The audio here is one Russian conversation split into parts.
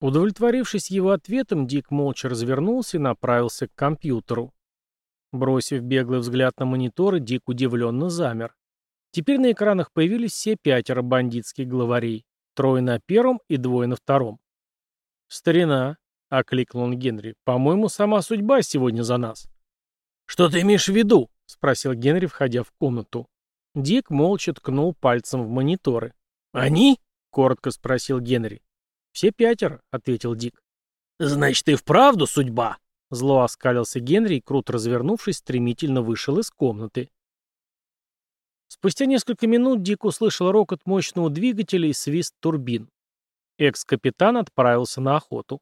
Удовлетворившись его ответом, Дик молча развернулся и направился к компьютеру. Бросив беглый взгляд на мониторы, Дик удивленно замер. Теперь на экранах появились все пятеро бандитских главарей. Трое на первом и двое на втором. «Старина», — окликнул он Генри, — «по-моему, сама судьба сегодня за нас». «Что ты имеешь в виду?» — спросил Генри, входя в комнату. Дик молча ткнул пальцем в мониторы. «Они?» — коротко спросил Генри. «Все пятеро», — ответил Дик. «Значит, и вправду судьба?» Зло оскалился Генри и, круто развернувшись, стремительно вышел из комнаты. Спустя несколько минут Дик услышал рокот мощного двигателя и свист турбин. Экс-капитан отправился на охоту.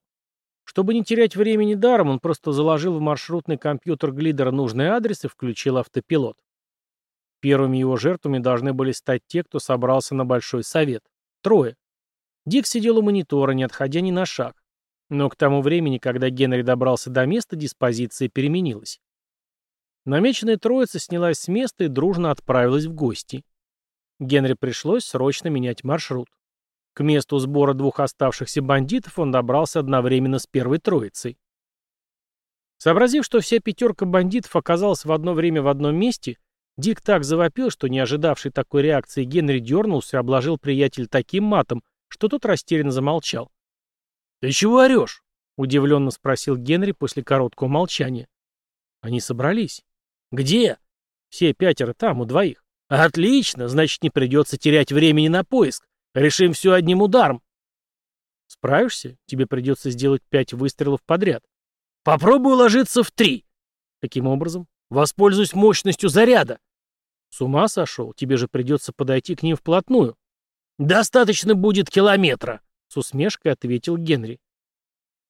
Чтобы не терять времени даром, он просто заложил в маршрутный компьютер глидера нужный адрес и включил автопилот. Первыми его жертвами должны были стать те, кто собрался на Большой Совет. Трое. Дик сидел у монитора, не отходя ни на шаг. Но к тому времени, когда Генри добрался до места, диспозиция переменилась. Намеченная троица снялась с места и дружно отправилась в гости. Генри пришлось срочно менять маршрут. К месту сбора двух оставшихся бандитов он добрался одновременно с первой троицей. Сообразив, что вся пятерка бандитов оказалась в одно время в одном месте, Дик так завопил, что не ожидавший такой реакции Генри дернулся и обложил приятеля таким матом, что тот растерянно замолчал. «Ты чего орешь?» — удивленно спросил Генри после короткого молчания. Они собрались. «Где?» «Все пятеро там, у двоих». «Отлично, значит, не придется терять времени на поиск. Решим все одним ударом». «Справишься? Тебе придется сделать пять выстрелов подряд». «Попробуй ложиться в три». «Каким образом?» «Воспользуюсь мощностью заряда». «С ума сошел? Тебе же придется подойти к ним вплотную». «Достаточно будет километра», — с усмешкой ответил Генри.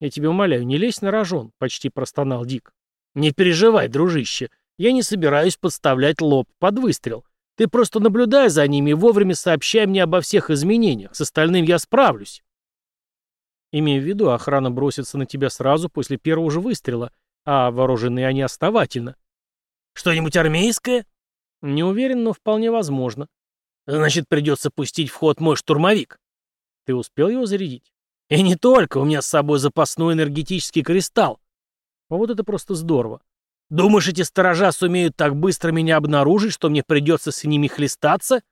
«Я тебя умоляю, не лезь на рожон», — почти простонал Дик. «Не переживай, дружище. Я не собираюсь подставлять лоб под выстрел. Ты просто наблюдай за ними и вовремя сообщай мне обо всех изменениях. С остальным я справлюсь. Имея в виду, охрана бросится на тебя сразу после первого же выстрела, а вооружены они основательно. Что-нибудь армейское? Не уверен, но вполне возможно. Значит, придется пустить в ход мой штурмовик. Ты успел его зарядить? И не только, у меня с собой запасной энергетический кристалл. Вот это просто здорово. Думаешь, эти сторожа сумеют так быстро меня обнаружить, что мне придется с ними хлестаться?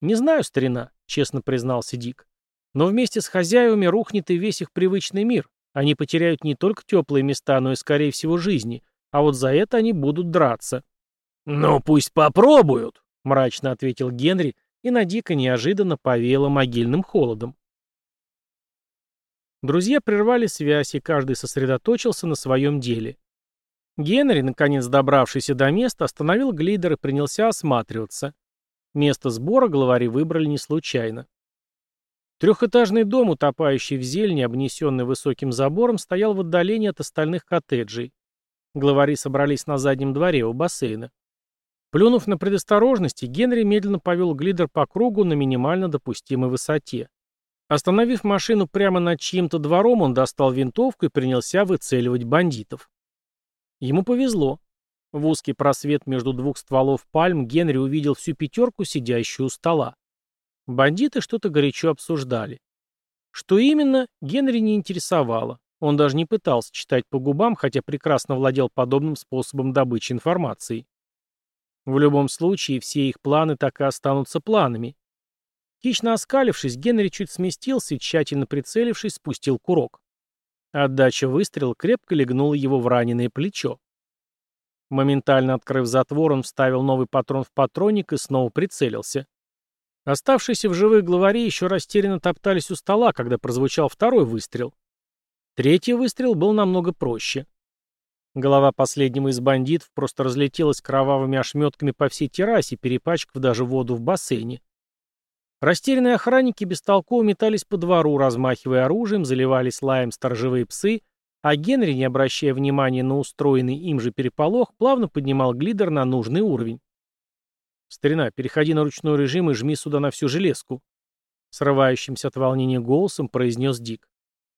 Не знаю, старина, честно признался Дик. Но вместе с хозяевами рухнет и весь их привычный мир. Они потеряют не только теплые места, но и, скорее всего, жизни. А вот за это они будут драться. «Ну, пусть попробуют», — мрачно ответил Генри, и на Дика неожиданно повеяло могильным холодом. Друзья прервали связь, и каждый сосредоточился на своем деле. Генри, наконец добравшийся до места, остановил глидер и принялся осматриваться. Место сбора главари выбрали не случайно. Трехэтажный дом, утопающий в зелени, обнесенный высоким забором, стоял в отдалении от остальных коттеджей. Главари собрались на заднем дворе у бассейна. Плюнув на предосторожности, Генри медленно повел глидер по кругу на минимально допустимой высоте. Остановив машину прямо над чьим-то двором, он достал винтовку и принялся выцеливать бандитов. Ему повезло. В узкий просвет между двух стволов пальм Генри увидел всю пятерку, сидящую у стола. Бандиты что-то горячо обсуждали. Что именно, Генри не интересовало. Он даже не пытался читать по губам, хотя прекрасно владел подобным способом добычи информации. В любом случае, все их планы так и останутся планами. Хищно оскалившись, Генри чуть сместился и, тщательно прицелившись, спустил курок. Отдача выстрела крепко легнула его в раненое плечо. Моментально открыв затвор, он вставил новый патрон в патронник и снова прицелился. Оставшиеся в живых главари еще растерянно топтались у стола, когда прозвучал второй выстрел. Третий выстрел был намного проще. Голова последнего из бандитов просто разлетелась кровавыми ошметками по всей террасе, перепачкав даже воду в бассейне. Растерянные охранники бестолково метались по двору, размахивая оружием, заливались лаем сторожевые псы, а Генри, не обращая внимания на устроенный им же переполох, плавно поднимал глидер на нужный уровень. «Старина, переходи на ручной режим и жми сюда на всю железку», срывающимся от волнения голосом произнес Дик.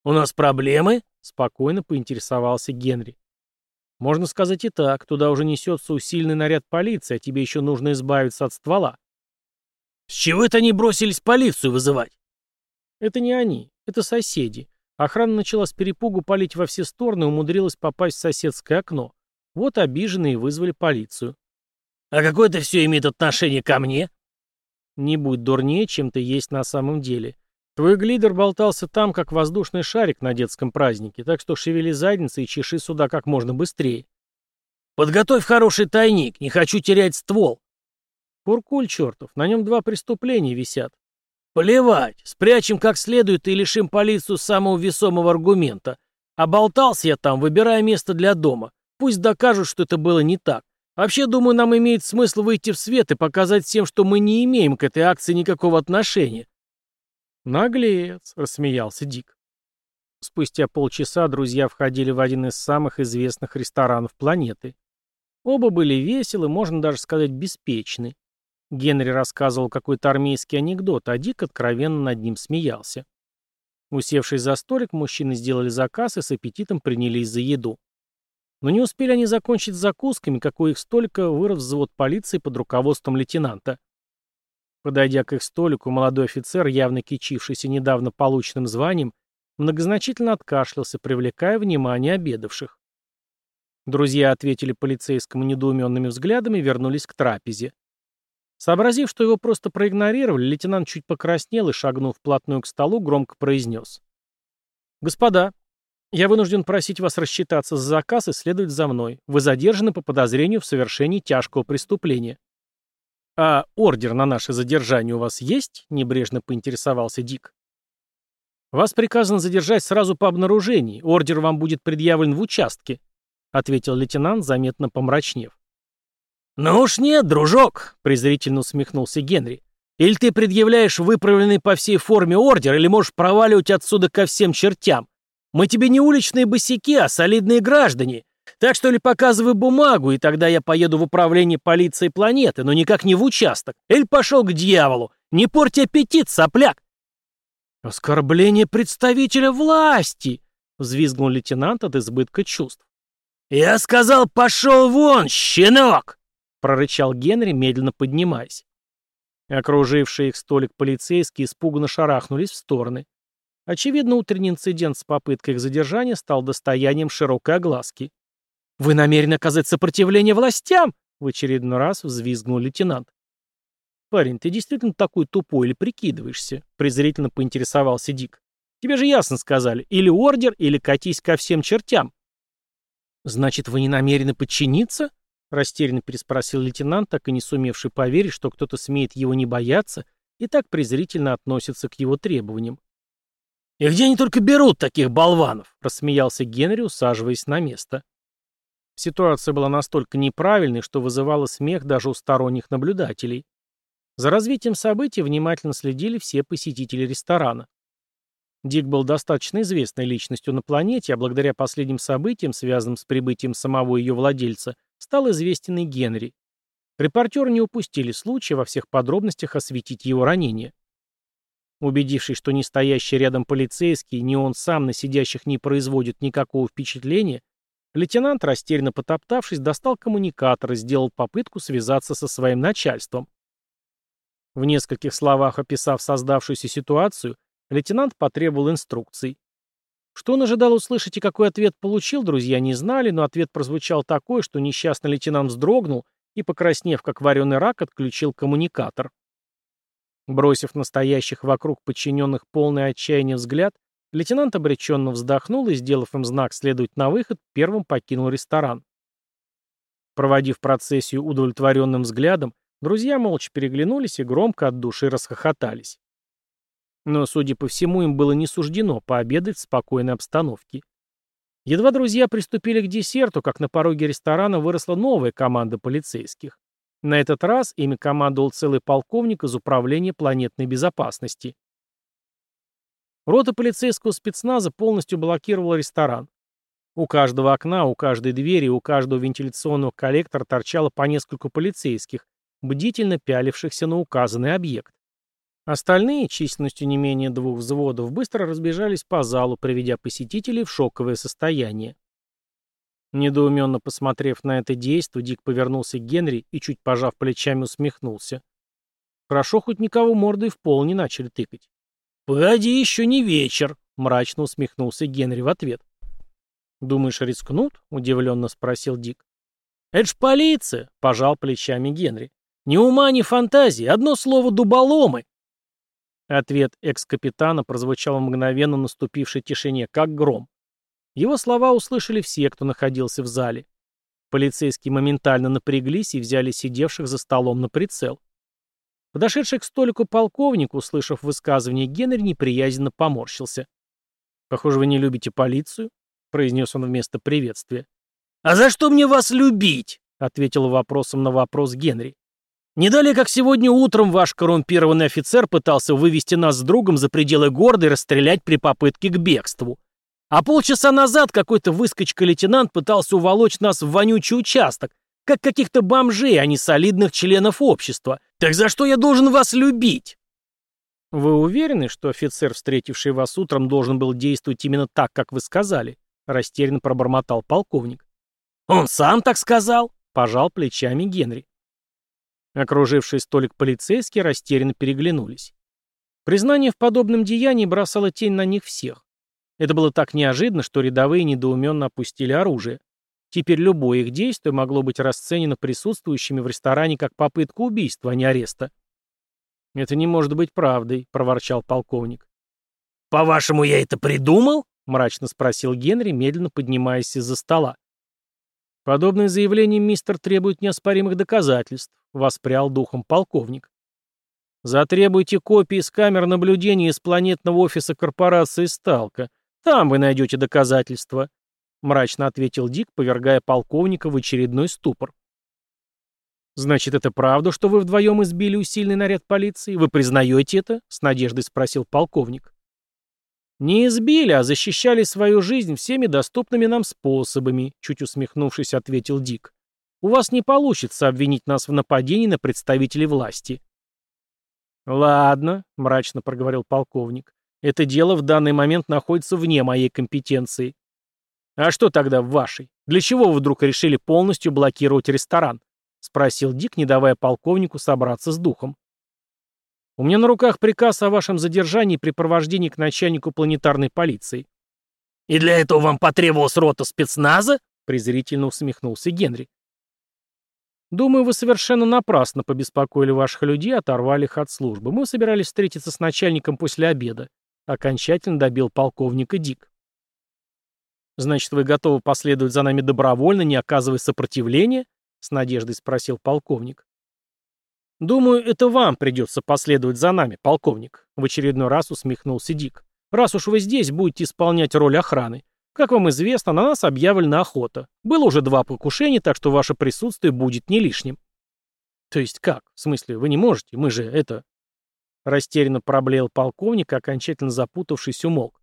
«У нас проблемы?» — спокойно поинтересовался Генри. «Можно сказать и так. Туда уже несется усиленный наряд полиции, а тебе еще нужно избавиться от ствола». С чего это они бросились полицию вызывать? Это не они, это соседи. Охрана начала с перепугу палить во все стороны и умудрилась попасть в соседское окно. Вот обиженные вызвали полицию. «А какое это все имеет отношение ко мне?» «Не будь дурнее, чем ты есть на самом деле. Твой глидер болтался там, как воздушный шарик на детском празднике, так что шевели задницей и чеши сюда как можно быстрее». «Подготовь хороший тайник, не хочу терять ствол». «Куркуль чертов, на нем два преступления висят. Плевать, спрячем как следует и лишим полицию самого весомого аргумента. Оболтался я там, выбирая место для дома. Пусть докажут, что это было не так. Вообще, думаю, нам имеет смысл выйти в свет и показать всем, что мы не имеем к этой акции никакого отношения. Наглец, рассмеялся Дик. Спустя полчаса друзья входили в один из самых известных ресторанов планеты. Оба были веселы, можно даже сказать, беспечны. Генри рассказывал какой-то армейский анекдот, а Дик откровенно над ним смеялся. Усевшись за столик, мужчины сделали заказ и с аппетитом принялись за еду. Но не успели они закончить закусками, как у их столика вырос взвод полиции под руководством лейтенанта. Подойдя к их столику, молодой офицер, явно кичившийся недавно полученным званием, многозначительно откашлялся, привлекая внимание обедавших. Друзья ответили полицейскому недоуменными взглядами и вернулись к трапезе. Сообразив, что его просто проигнорировали, лейтенант чуть покраснел и, шагнув вплотную к столу, громко произнес. «Господа, я вынужден просить вас рассчитаться за заказ и следовать за мной. Вы задержаны по подозрению в совершении тяжкого преступления». «А ордер на наше задержание у вас есть?» — небрежно поинтересовался Дик. «Вас приказано задержать сразу по обнаружении. Ордер вам будет предъявлен в участке», — ответил лейтенант, заметно помрачнев. «Ну уж нет, дружок», — презрительно усмехнулся Генри. «Или ты предъявляешь выправленный по всей форме ордер, или можешь проваливать отсюда ко всем чертям. Мы тебе не уличные босяки, а солидные граждане. Так что ли показывай бумагу, и тогда я поеду в управление полиции планеты, но никак не в участок. Эль пошел к дьяволу. Не порти аппетит, сопляк!» «Оскорбление представителя власти!» — взвизгнул лейтенант от избытка чувств. «Я сказал, пошел вон, щенок!» прорычал Генри, медленно поднимаясь. Окружившие их столик полицейские испуганно шарахнулись в стороны. Очевидно, утренний инцидент с попыткой их задержания стал достоянием широкой огласки. «Вы намерены оказать сопротивление властям?» — в очередной раз взвизгнул лейтенант. «Парень, ты действительно такой тупой или прикидываешься?» — презрительно поинтересовался Дик. «Тебе же ясно сказали, или ордер, или катись ко всем чертям». «Значит, вы не намерены подчиниться?» Растерянно переспросил лейтенант, так и не сумевший поверить, что кто-то смеет его не бояться и так презрительно относится к его требованиям. «И где они только берут таких болванов?» — рассмеялся Генри, усаживаясь на место. Ситуация была настолько неправильной, что вызывала смех даже у сторонних наблюдателей. За развитием событий внимательно следили все посетители ресторана. Дик был достаточно известной личностью на планете, а благодаря последним событиям, связанным с прибытием самого ее владельца, стал известен и Генри. Репортеры не упустили случая во всех подробностях осветить его ранение. Убедившись, что ни стоящий рядом полицейский, ни он сам на сидящих не производит никакого впечатления, лейтенант, растерянно потоптавшись, достал коммуникатор и сделал попытку связаться со своим начальством. В нескольких словах описав создавшуюся ситуацию, лейтенант потребовал инструкций. Что он ожидал услышать и какой ответ получил, друзья не знали, но ответ прозвучал такой, что несчастный лейтенант вздрогнул и, покраснев как вареный рак, отключил коммуникатор. Бросив настоящих вокруг подчиненных полный отчаяния взгляд, лейтенант обреченно вздохнул и, сделав им знак следовать на выход, первым покинул ресторан. Проводив процессию удовлетворенным взглядом, друзья молча переглянулись и громко от души расхохотались. Но, судя по всему, им было не суждено пообедать в спокойной обстановке. Едва друзья приступили к десерту, как на пороге ресторана выросла новая команда полицейских. На этот раз ими командовал целый полковник из Управления планетной безопасности. Рота полицейского спецназа полностью блокировала ресторан. У каждого окна, у каждой двери, у каждого вентиляционного коллектора торчало по нескольку полицейских, бдительно пялившихся на указанный объект. Остальные, численностью не менее двух взводов, быстро разбежались по залу, приведя посетителей в шоковое состояние. Недоуменно посмотрев на это действо, Дик повернулся к Генри и, чуть пожав плечами, усмехнулся. Хорошо, хоть никого мордой в пол не начали тыкать. «Погоди, еще не вечер», — мрачно усмехнулся Генри в ответ. «Думаешь, рискнут?» — удивленно спросил Дик. «Это ж полиция!» — пожал плечами Генри. «Ни ума, ни фантазии, одно слово «дуболомы». Ответ экс-капитана прозвучал в мгновенно наступившей тишине, как гром. Его слова услышали все, кто находился в зале. Полицейские моментально напряглись и взяли сидевших за столом на прицел. Подошедший к столику полковник, услышав высказывание Генри, неприязненно поморщился. «Похоже, вы не любите полицию?» — произнес он вместо приветствия. «А за что мне вас любить?» — ответил вопросом на вопрос Генри. «Не далее, как сегодня утром ваш коррумпированный офицер пытался вывести нас с другом за пределы города и расстрелять при попытке к бегству. А полчаса назад какой-то выскочка-лейтенант пытался уволочь нас в вонючий участок, как каких-то бомжей, а не солидных членов общества. Так за что я должен вас любить?» «Вы уверены, что офицер, встретивший вас утром, должен был действовать именно так, как вы сказали?» — растерянно пробормотал полковник. «Он сам так сказал?» — пожал плечами Генри. Окружившие столик полицейские растерянно переглянулись. Признание в подобном деянии бросало тень на них всех. Это было так неожиданно, что рядовые недоуменно опустили оружие. Теперь любое их действие могло быть расценено присутствующими в ресторане как попытка убийства, а не ареста. «Это не может быть правдой», — проворчал полковник. «По-вашему, я это придумал?» — мрачно спросил Генри, медленно поднимаясь из-за стола. Подобное заявление мистер требует неоспоримых доказательств, — воспрял духом полковник. Затребуйте копии с камер наблюдения из планетного офиса корпорации «Сталка». Там вы найдете доказательства мрачно ответил Дик, повергая полковника в очередной ступор. «Значит, это правда, что вы вдвоем избили усиленный наряд полиции? Вы признаете это?» — с надеждой спросил полковник. «Не избили, а защищали свою жизнь всеми доступными нам способами», — чуть усмехнувшись, ответил Дик. «У вас не получится обвинить нас в нападении на представителей власти». «Ладно», — мрачно проговорил полковник. «Это дело в данный момент находится вне моей компетенции. «А что тогда в вашей? Для чего вы вдруг решили полностью блокировать ресторан?» — спросил Дик, не давая полковнику собраться с духом. «У меня на руках приказ о вашем задержании и припровождении к начальнику планетарной полиции». «И для этого вам потребовалась рота спецназа?» — презрительно усмехнулся Генри. «Думаю, вы совершенно напрасно побеспокоили ваших людей оторвали их от службы. Мы собирались встретиться с начальником после обеда», — окончательно добил полковника Дик. «Значит, вы готовы последовать за нами добровольно, не оказывая сопротивления?» — с надеждой спросил полковник. «Думаю, это вам придется последовать за нами, полковник», — в очередной раз усмехнулся Дик. «Раз уж вы здесь будете исполнять роль охраны. Как вам известно, на нас объявлена охота. Было уже два покушения, так что ваше присутствие будет не лишним». «То есть как? В смысле, вы не можете? Мы же это...» Растерянно проблеял полковник, окончательно запутавшись, умолк.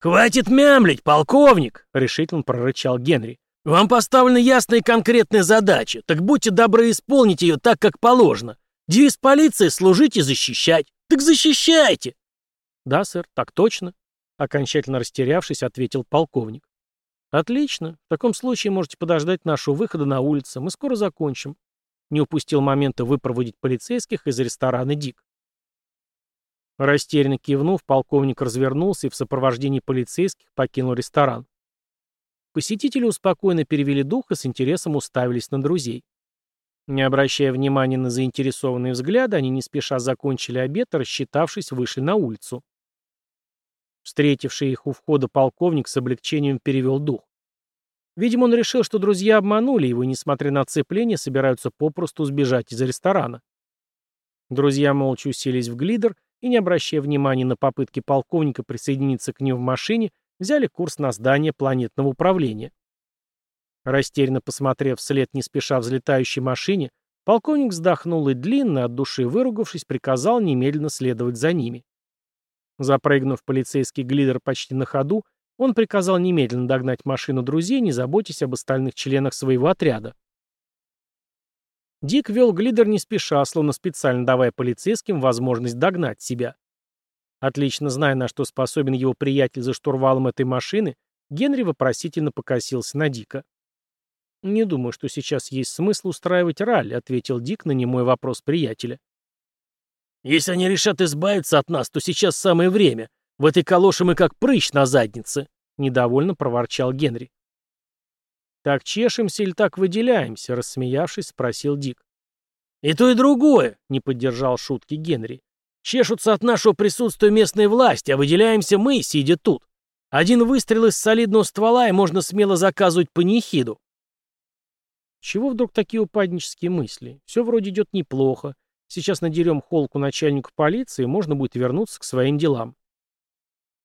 «Хватит мямлить, полковник!» — решительно прорычал Генри. «Вам поставлена ясная и конкретная задача, так будьте добры исполнить ее так, как положено. Девиз полиции — служить и защищать. Так защищайте!» «Да, сэр, так точно», — окончательно растерявшись, ответил полковник. «Отлично. В таком случае можете подождать нашего выхода на улицу. Мы скоро закончим». Не упустил момента выпроводить полицейских из ресторана «Дик». Растерянно кивнув, полковник развернулся и в сопровождении полицейских покинул ресторан. Посетители успокоенно перевели дух и с интересом уставились на друзей. Не обращая внимания на заинтересованные взгляды, они не спеша закончили обед рассчитавшись, вышли на улицу. Встретивший их у входа полковник с облегчением перевел дух. Видимо, он решил, что друзья обманули его и, несмотря на оцепление, собираются попросту сбежать из ресторана. Друзья молча уселись в глидер и, не обращая внимания на попытки полковника присоединиться к ним в машине, взяли курс на здание планетного управления. Растерянно посмотрев вслед не спеша взлетающей машине, полковник вздохнул и длинно, от души выругавшись, приказал немедленно следовать за ними. Запрыгнув полицейский глидер почти на ходу, он приказал немедленно догнать машину друзей, не заботясь об остальных членах своего отряда. Дик вел глидер не спеша, словно специально давая полицейским возможность догнать себя. Отлично зная, на что способен его приятель за штурвалом этой машины, Генри вопросительно покосился на Дика. «Не думаю, что сейчас есть смысл устраивать ралли», — ответил Дик на немой вопрос приятеля. «Если они решат избавиться от нас, то сейчас самое время. В этой калоше мы как прыщ на заднице», — недовольно проворчал Генри. «Так чешемся или так выделяемся?» — рассмеявшись, спросил Дик. «И то, и другое», — не поддержал шутки Генри. «Чешутся от нашего присутствия местной власти, а выделяемся мы, сидя тут. Один выстрел из солидного ствола, и можно смело заказывать панихиду». Чего вдруг такие упаднические мысли? Все вроде идет неплохо. Сейчас надерем холку начальнику полиции, и можно будет вернуться к своим делам.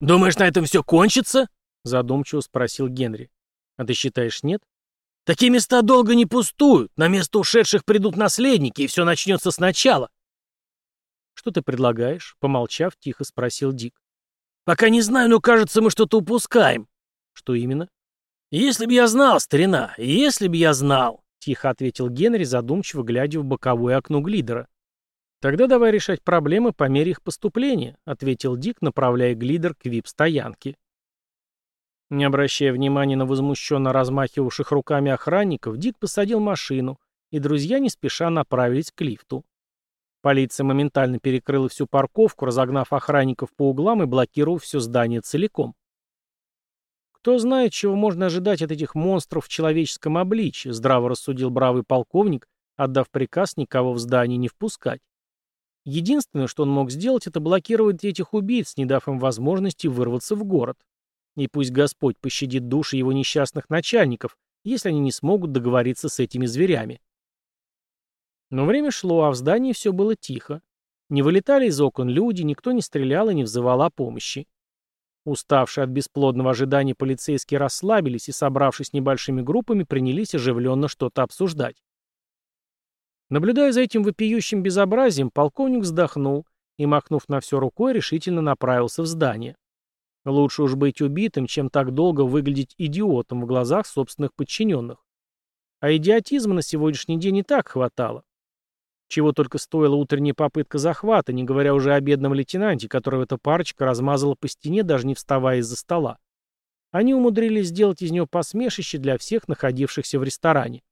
«Думаешь, на этом все кончится?» — задумчиво спросил Генри. «А ты считаешь, нет?» «Такие места долго не пустуют. На место ушедших придут наследники, и все начнется сначала». «Что ты предлагаешь?» — помолчав, тихо спросил Дик. «Пока не знаю, но кажется, мы что-то упускаем». «Что именно?» «Если б я знал, старина, если б я знал», — тихо ответил Генри, задумчиво глядя в боковое окно глидера. «Тогда давай решать проблемы по мере их поступления», — ответил Дик, направляя глидер к вип-стоянке. Не обращая внимания на возмущенно размахивавших руками охранников, Дик посадил машину, и друзья не спеша направились к лифту. Полиция моментально перекрыла всю парковку, разогнав охранников по углам и блокировав все здание целиком. Кто знает, чего можно ожидать от этих монстров в человеческом обличье, здраво рассудил бравый полковник, отдав приказ никого в здание не впускать. Единственное, что он мог сделать, это блокировать этих убийц, не дав им возможности вырваться в город. И пусть Господь пощадит души его несчастных начальников, если они не смогут договориться с этими зверями. Но время шло, а в здании все было тихо. Не вылетали из окон люди, никто не стрелял и не взывал о помощи. Уставшие от бесплодного ожидания полицейские расслабились и, собравшись небольшими группами, принялись оживленно что-то обсуждать. Наблюдая за этим вопиющим безобразием, полковник вздохнул и, махнув на все рукой, решительно направился в здание. Лучше уж быть убитым, чем так долго выглядеть идиотом в глазах собственных подчиненных. А идиотизма на сегодняшний день и так хватало. Чего только стоила утренняя попытка захвата, не говоря уже о бедном лейтенанте, которого эта парочка размазала по стене, даже не вставая из-за стола. Они умудрились сделать из него посмешище для всех находившихся в ресторане.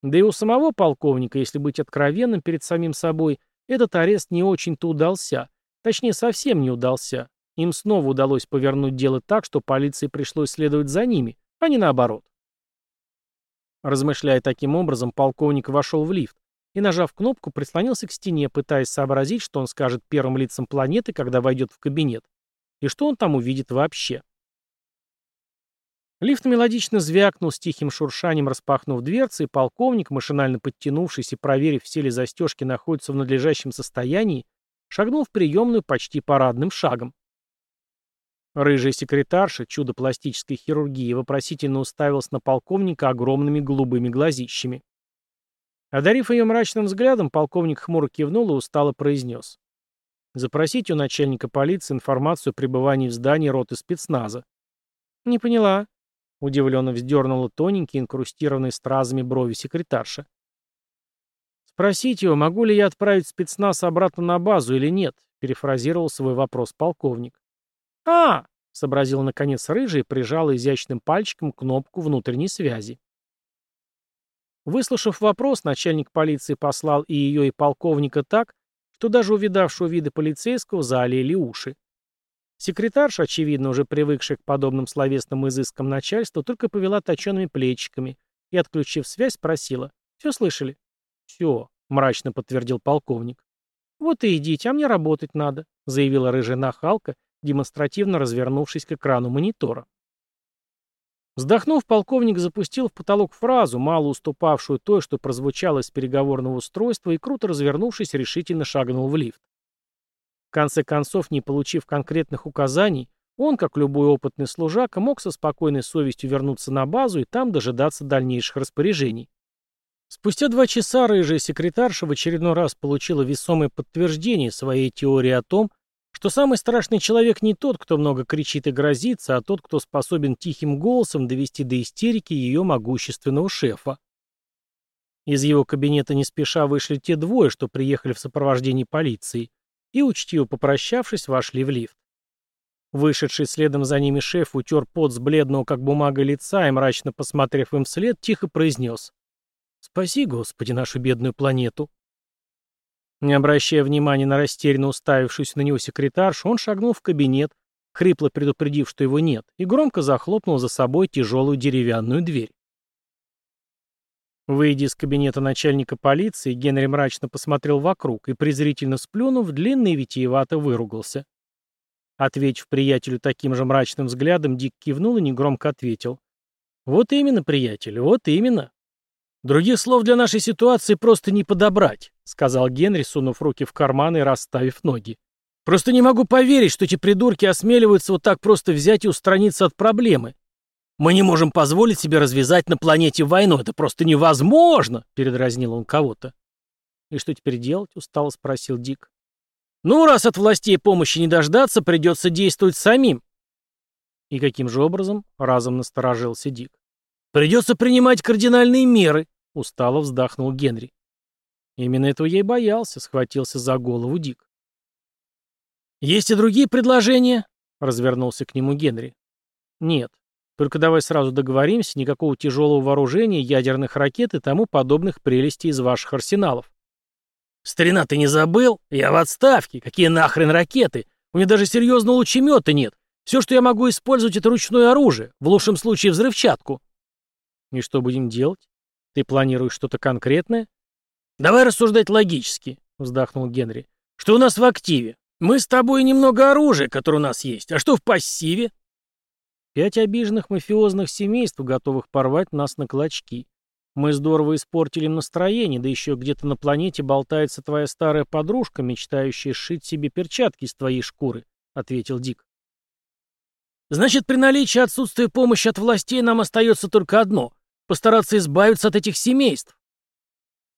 Да и у самого полковника, если быть откровенным перед самим собой, этот арест не очень-то удался. Точнее, совсем не удался. Им снова удалось повернуть дело так, что полиции пришлось следовать за ними, а не наоборот. Размышляя таким образом, полковник вошел в лифт и, нажав кнопку, прислонился к стене, пытаясь сообразить, что он скажет первым лицам планеты, когда войдет в кабинет, и что он там увидит вообще. Лифт мелодично звякнул с тихим шуршанием, распахнув дверцы, и полковник, машинально подтянувшись и проверив, все ли застежки находятся в надлежащем состоянии, шагнул в приемную почти парадным шагом. Рыжая секретарша, чудо пластической хирургии, вопросительно уставилась на полковника огромными голубыми глазищами. Одарив ее мрачным взглядом, полковник хмуро кивнул и устало произнес. «Запросите у начальника полиции информацию о пребывании в здании роты спецназа». «Не поняла», Удивленно вздернула тоненькие, инкрустированные стразами брови секретарша. «Спросите его, могу ли я отправить спецназ обратно на базу или нет?» перефразировал свой вопрос полковник. «А!» — сообразил наконец рыжий и прижал изящным пальчиком кнопку внутренней связи. Выслушав вопрос, начальник полиции послал и ее, и полковника так, что даже увидавшего виды полицейского заолели уши. Секретарша, очевидно, уже привыкшая к подобным словесным изыскам начальства, только повела точеными плечиками и, отключив связь, спросила. «Все слышали?» «Все», — мрачно подтвердил полковник. «Вот и идите, а мне работать надо», — заявила рыжая нахалка, демонстративно развернувшись к экрану монитора. Вздохнув, полковник запустил в потолок фразу, мало уступавшую той, что прозвучало из переговорного устройства, и, круто развернувшись, решительно шагнул в лифт. В конце концов, не получив конкретных указаний, он, как любой опытный служака, мог со спокойной совестью вернуться на базу и там дожидаться дальнейших распоряжений. Спустя два часа рыжая секретарша в очередной раз получила весомое подтверждение своей теории о том, что самый страшный человек не тот, кто много кричит и грозится, а тот, кто способен тихим голосом довести до истерики ее могущественного шефа. Из его кабинета не спеша вышли те двое, что приехали в сопровождении полиции, и, учтиво попрощавшись, вошли в лифт. Вышедший следом за ними шеф утер пот с бледного, как бумага, лица и, мрачно посмотрев им вслед, тихо произнес «Спаси, Господи, нашу бедную планету». Не обращая внимания на растерянно уставившуюся на него секретаршу, он шагнул в кабинет, хрипло предупредив, что его нет, и громко захлопнул за собой тяжелую деревянную дверь. Выйдя из кабинета начальника полиции, Генри мрачно посмотрел вокруг и, презрительно сплюнув, длинно и витиевато выругался. Ответив приятелю таким же мрачным взглядом, Дик кивнул и негромко ответил. «Вот именно, приятель, вот именно». «Других слов для нашей ситуации просто не подобрать», — сказал Генри, сунув руки в карманы и расставив ноги. «Просто не могу поверить, что эти придурки осмеливаются вот так просто взять и устраниться от проблемы. Мы не можем позволить себе развязать на планете войну. Это просто невозможно!» — передразнил он кого-то. «И что теперь делать?» — устало спросил Дик. «Ну, раз от властей помощи не дождаться, придется действовать самим». «И каким же образом?» — разом насторожился Дик. «Придется принимать кардинальные меры», — устало вздохнул Генри. Именно этого я и боялся, схватился за голову Дик. «Есть и другие предложения?» — развернулся к нему Генри. «Нет. Только давай сразу договоримся, никакого тяжелого вооружения, ядерных ракет и тому подобных прелестей из ваших арсеналов. Старина, ты не забыл? Я в отставке. Какие нахрен ракеты? У меня даже серьезного лучемета нет. Все, что я могу использовать, это ручное оружие, в лучшем случае взрывчатку. И что будем делать? Ты планируешь что-то конкретное? Давай рассуждать логически, вздохнул Генри. Что у нас в активе? Мы с тобой немного оружия, которое у нас есть. А что в пассиве? Пять обиженных мафиозных семейств, готовых порвать нас на клочки. Мы здорово испортили настроение, да еще где-то на планете болтается твоя старая подружка, мечтающая сшить себе перчатки из твоей шкуры», — ответил Дик. «Значит, при наличии отсутствия помощи от властей нам остается только одно — постараться избавиться от этих семейств».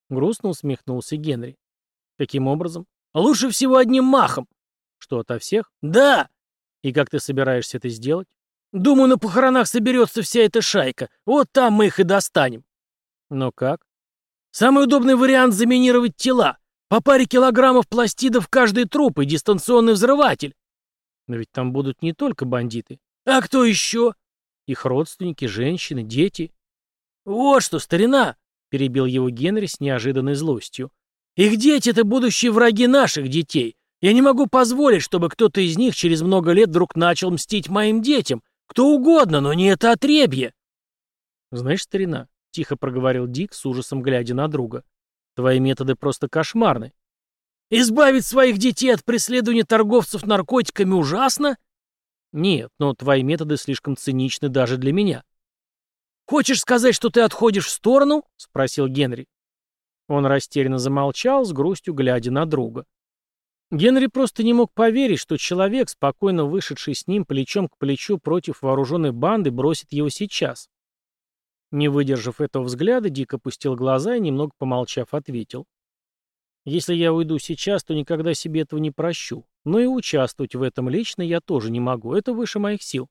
Грустно усмехнулся Генри. «Каким образом?» «Лучше всего одним махом». «Что, ото всех?» «Да!» «И как ты собираешься это сделать?» Думаю, на похоронах соберется вся эта шайка. Вот там мы их и достанем. Но как? Самый удобный вариант — заминировать тела. По паре килограммов пластидов каждый труп и дистанционный взрыватель. Но ведь там будут не только бандиты. А кто еще? Их родственники, женщины, дети. Вот что, старина, — перебил его Генри с неожиданной злостью. Их дети — это будущие враги наших детей. Я не могу позволить, чтобы кто-то из них через много лет вдруг начал мстить моим детям, кто угодно, но не это отребье. Знаешь, старина, — тихо проговорил Дик, с ужасом глядя на друга, — твои методы просто кошмарны. Избавить своих детей от преследования торговцев наркотиками ужасно? Нет, но твои методы слишком циничны даже для меня. Хочешь сказать, что ты отходишь в сторону? — спросил Генри. Он растерянно замолчал, с грустью глядя на друга. Генри просто не мог поверить, что человек, спокойно вышедший с ним плечом к плечу против вооруженной банды, бросит его сейчас. Не выдержав этого взгляда, Дик опустил глаза и, немного помолчав, ответил. «Если я уйду сейчас, то никогда себе этого не прощу. Но и участвовать в этом лично я тоже не могу. Это выше моих сил».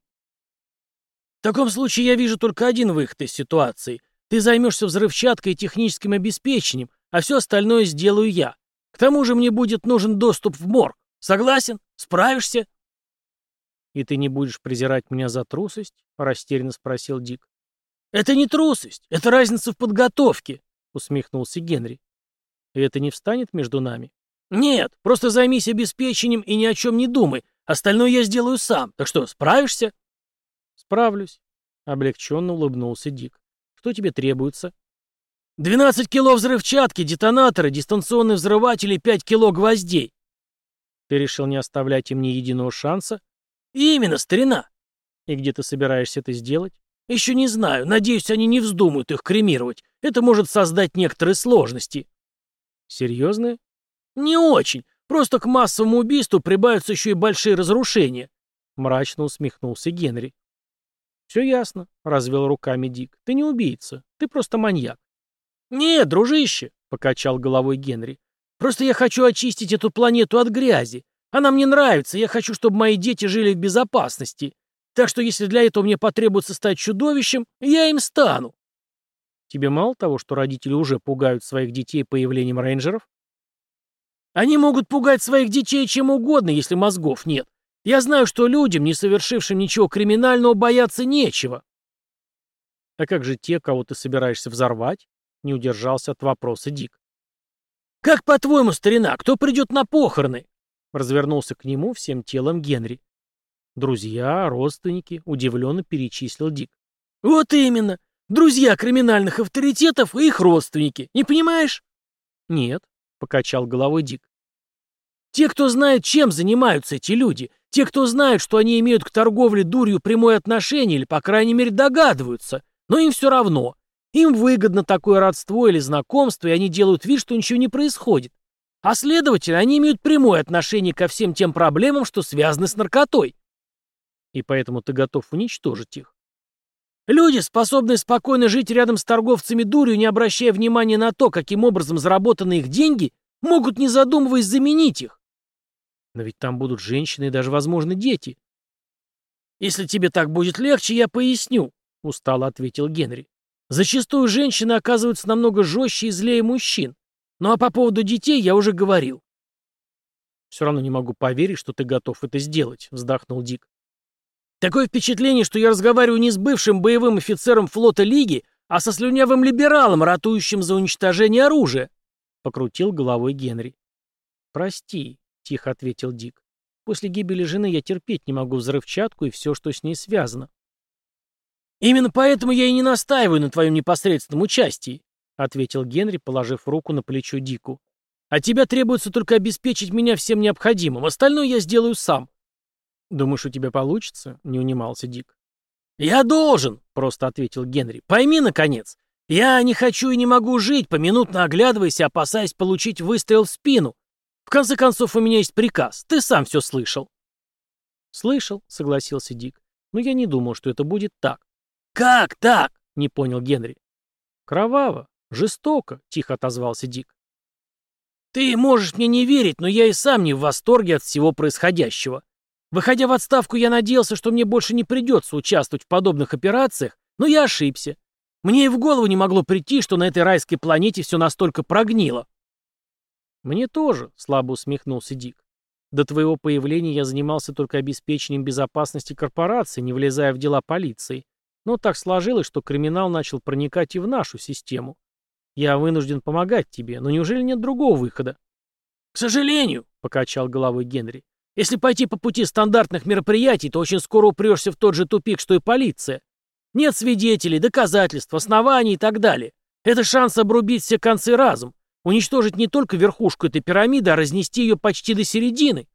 «В таком случае я вижу только один выход из ситуации. Ты займешься взрывчаткой и техническим обеспечением, а все остальное сделаю я. К тому же мне будет нужен доступ в морг. Согласен? Справишься?» «И ты не будешь презирать меня за трусость?» — растерянно спросил Дик. «Это не трусость, это разница в подготовке», — усмехнулся Генри. «И это не встанет между нами?» «Нет, просто займись обеспечением и ни о чем не думай. Остальное я сделаю сам. Так что, справишься?» «Справлюсь», — облегченно улыбнулся Дик. «Что тебе требуется?» Двенадцать кило взрывчатки, детонаторы, дистанционный взрыватель и пять кило гвоздей. Ты решил не оставлять им ни единого шанса? Именно, старина. И где ты собираешься это сделать? Еще не знаю. Надеюсь, они не вздумают их кремировать. Это может создать некоторые сложности. Серьезно? Не очень. Просто к массовому убийству прибавятся еще и большие разрушения. Мрачно усмехнулся Генри. Все ясно, развел руками Дик. Ты не убийца. Ты просто маньяк. «Нет, дружище», — покачал головой Генри. «Просто я хочу очистить эту планету от грязи. Она мне нравится, я хочу, чтобы мои дети жили в безопасности. Так что если для этого мне потребуется стать чудовищем, я им стану». «Тебе мало того, что родители уже пугают своих детей появлением рейнджеров?» «Они могут пугать своих детей чем угодно, если мозгов нет. Я знаю, что людям, не совершившим ничего криминального, бояться нечего». «А как же те, кого ты собираешься взорвать?» Не удержался от вопроса Дик. «Как по-твоему, старина, кто придет на похороны?» Развернулся к нему всем телом Генри. Друзья, родственники, удивленно перечислил Дик. Вот именно. Друзья криминальных авторитетов и их родственники. Не понимаешь? Нет, покачал головой Дик. Те, кто знает, чем занимаются эти люди, те, кто знают, что они имеют к торговле дурью прямое отношение или, по крайней мере, догадываются, но им все равно. Им выгодно такое родство или знакомство, и они делают вид, что ничего не происходит. А следовательно, они имеют прямое отношение ко всем тем проблемам, что связаны с наркотой. И поэтому ты готов уничтожить их. Люди, способные спокойно жить рядом с торговцами дурью, не обращая внимания на то, каким образом заработаны их деньги, могут, не задумываясь, заменить их. Но ведь там будут женщины и даже, возможно, дети. Если тебе так будет легче, я поясню, — устало ответил Генри. Зачастую женщины оказываются намного жестче и злее мужчин. Ну а по поводу детей я уже говорил. «Все равно не могу поверить, что ты готов это сделать», — вздохнул Дик. «Такое впечатление, что я разговариваю не с бывшим боевым офицером флота Лиги, а со слюнявым либералом, ратующим за уничтожение оружия», — покрутил головой Генри. «Прости», — тихо ответил Дик. «После гибели жены я терпеть не могу взрывчатку и все, что с ней связано. «Именно поэтому я и не настаиваю на твоем непосредственном участии», ответил Генри, положив руку на плечо Дику. «От «А тебя требуется только обеспечить меня всем необходимым. Остальное я сделаю сам». «Думаешь, у тебя получится?» — не унимался Дик. «Я должен», — просто ответил Генри. «Пойми, наконец, я не хочу и не могу жить, поминутно оглядываясь и опасаясь получить выстрел в спину. В конце концов, у меня есть приказ. Ты сам все слышал». «Слышал», — согласился Дик. «Но я не думал, что это будет так. «Как так?» — не понял Генри. «Кроваво, жестоко», — тихо отозвался Дик. «Ты можешь мне не верить, но я и сам не в восторге от всего происходящего. Выходя в отставку, я надеялся, что мне больше не придется участвовать в подобных операциях, но я ошибся. Мне и в голову не могло прийти, что на этой райской планете все настолько прогнило». «Мне тоже», — слабо усмехнулся Дик. «До твоего появления я занимался только обеспечением безопасности корпорации, не влезая в дела полиции. Но так сложилось, что криминал начал проникать и в нашу систему. Я вынужден помогать тебе, но неужели нет другого выхода? К сожалению, покачал головой Генри. Если пойти по пути стандартных мероприятий, то очень скоро упрешься в тот же тупик, что и полиция. Нет свидетелей, доказательств, оснований и так далее. Это шанс обрубить все концы разум, уничтожить не только верхушку этой пирамиды, а разнести ее почти до середины.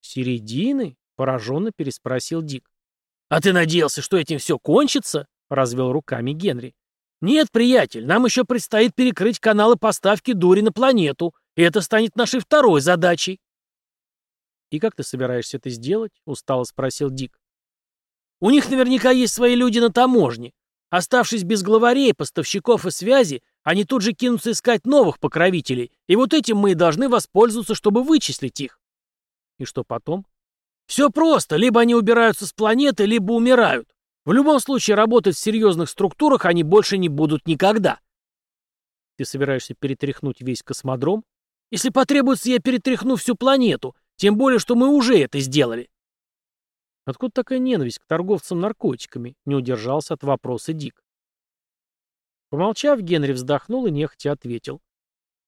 «Середины?» — пораженно переспросил Дик. «А ты надеялся, что этим все кончится?» — развел руками Генри. «Нет, приятель, нам еще предстоит перекрыть каналы поставки дури на планету, и это станет нашей второй задачей». «И как ты собираешься это сделать?» — устало спросил Дик. «У них наверняка есть свои люди на таможне. Оставшись без главарей, поставщиков и связи, они тут же кинутся искать новых покровителей, и вот этим мы и должны воспользоваться, чтобы вычислить их». «И что потом?» Все просто, либо они убираются с планеты, либо умирают. В любом случае, работать в серьезных структурах они больше не будут никогда. Ты собираешься перетряхнуть весь космодром? Если потребуется, я перетряхну всю планету, тем более, что мы уже это сделали. Откуда такая ненависть к торговцам наркотиками? Не удержался от вопроса Дик. Помолчав, Генри вздохнул и нехотя ответил.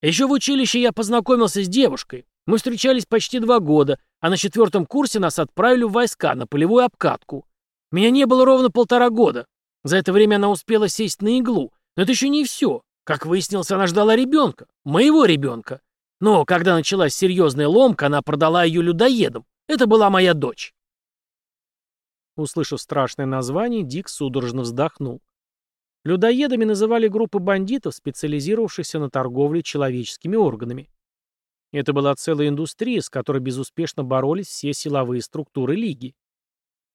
Еще в училище я познакомился с девушкой. Мы встречались почти два года, а на четвертом курсе нас отправили в войска на полевую обкатку. Меня не было ровно полтора года. За это время она успела сесть на иглу. Но это еще не все. Как выяснилось, она ждала ребенка. Моего ребенка. Но когда началась серьезная ломка, она продала ее людоедам. Это была моя дочь. Услышав страшное название, Дик судорожно вздохнул. Людоедами называли группы бандитов, специализировавшихся на торговле человеческими органами. Это была целая индустрия, с которой безуспешно боролись все силовые структуры Лиги.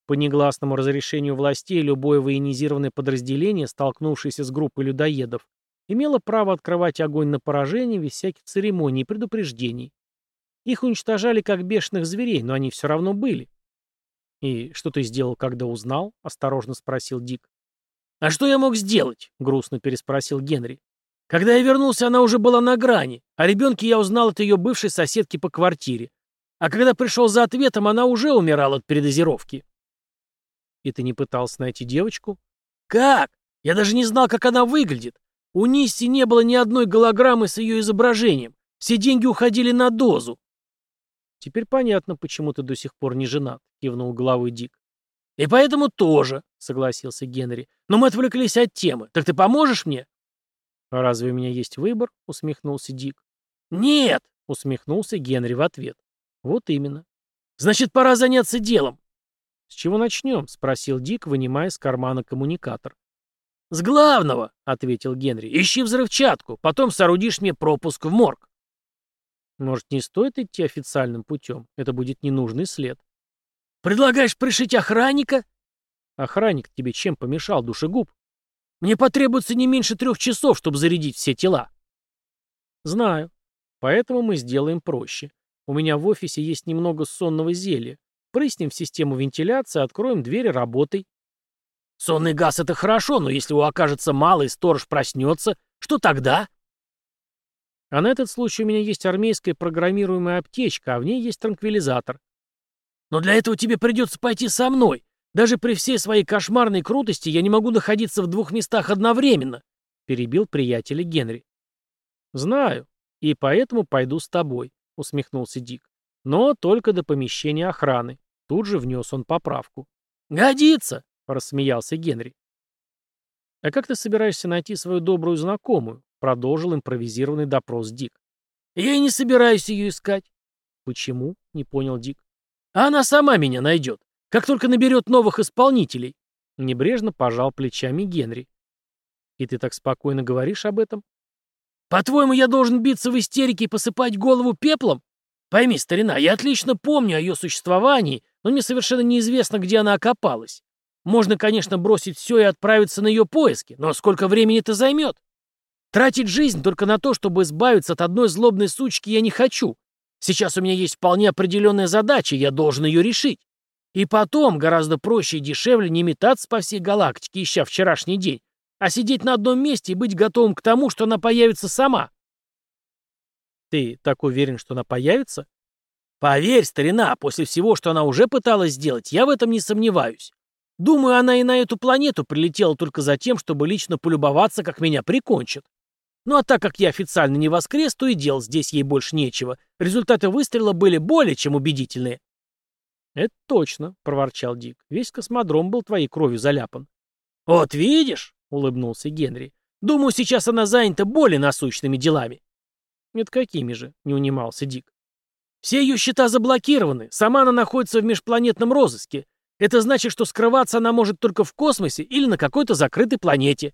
По негласному разрешению властей любое военизированное подразделение, столкнувшееся с группой людоедов, имело право открывать огонь на поражение без всяких церемоний и предупреждений. Их уничтожали как бешеных зверей, но они все равно были. «И что ты сделал, когда узнал?» — осторожно спросил Дик. «А что я мог сделать?» — грустно переспросил Генри. Когда я вернулся, она уже была на грани. О ребенке я узнал от ее бывшей соседки по квартире. А когда пришел за ответом, она уже умирала от передозировки. И ты не пытался найти девочку? Как? Я даже не знал, как она выглядит. У Нисси не было ни одной голограммы с ее изображением. Все деньги уходили на дозу. Теперь понятно, почему ты до сих пор не женат, — кивнул головой Дик. «И поэтому тоже», — согласился Генри. «Но мы отвлеклись от темы. Так ты поможешь мне?» «А разве у меня есть выбор?» — усмехнулся Дик. «Нет!» — усмехнулся Генри в ответ. «Вот именно. Значит, пора заняться делом». «С чего начнем?» — спросил Дик, вынимая из кармана коммуникатор. «С главного», — ответил Генри. «Ищи взрывчатку, потом соорудишь мне пропуск в морг». «Может, не стоит идти официальным путем? Это будет ненужный след». «Предлагаешь пришить охранника?» «Охранник тебе чем помешал, душегуб?» «Мне потребуется не меньше трех часов, чтобы зарядить все тела». «Знаю. Поэтому мы сделаем проще. У меня в офисе есть немного сонного зелья. Прыснем в систему вентиляции, откроем двери, работой». Сонный газ — это хорошо, но если его окажется мало и сторож проснется, что тогда? А на этот случай у меня есть армейская программируемая аптечка, а в ней есть транквилизатор. Но для этого тебе придется пойти со мной. Даже при всей своей кошмарной крутости я не могу находиться в двух местах одновременно, — перебил приятеля Генри. Знаю, и поэтому пойду с тобой, — усмехнулся Дик. Но только до помещения охраны. Тут же внес он поправку. «Годится!» рассмеялся Генри. «А как ты собираешься найти свою добрую знакомую?» — продолжил импровизированный допрос Дик. «Я и не собираюсь ее искать». «Почему?» — не понял Дик. «А она сама меня найдет, как только наберет новых исполнителей». Небрежно пожал плечами Генри. «И ты так спокойно говоришь об этом?» «По-твоему, я должен биться в истерике и посыпать голову пеплом? Пойми, старина, я отлично помню о ее существовании, но мне совершенно неизвестно, где она окопалась. Можно, конечно, бросить все и отправиться на ее поиски, но сколько времени это займет? Тратить жизнь только на то, чтобы избавиться от одной злобной сучки, я не хочу. Сейчас у меня есть вполне определенная задача, я должен ее решить. И потом гораздо проще и дешевле не метаться по всей галактике, ища вчерашний день, а сидеть на одном месте и быть готовым к тому, что она появится сама. Ты так уверен, что она появится? Поверь, старина, после всего, что она уже пыталась сделать, я в этом не сомневаюсь. Думаю, она и на эту планету прилетела только за тем, чтобы лично полюбоваться, как меня прикончат. Ну а так как я официально не воскрес, то и дел здесь ей больше нечего. Результаты выстрела были более чем убедительные. «Это точно», — проворчал Дик. «Весь космодром был твоей кровью заляпан». «Вот видишь», — улыбнулся Генри. «Думаю, сейчас она занята более насущными делами». «Это какими же?» — не унимался Дик. «Все ее счета заблокированы. Сама она находится в межпланетном розыске. Это значит, что скрываться она может только в космосе или на какой-то закрытой планете.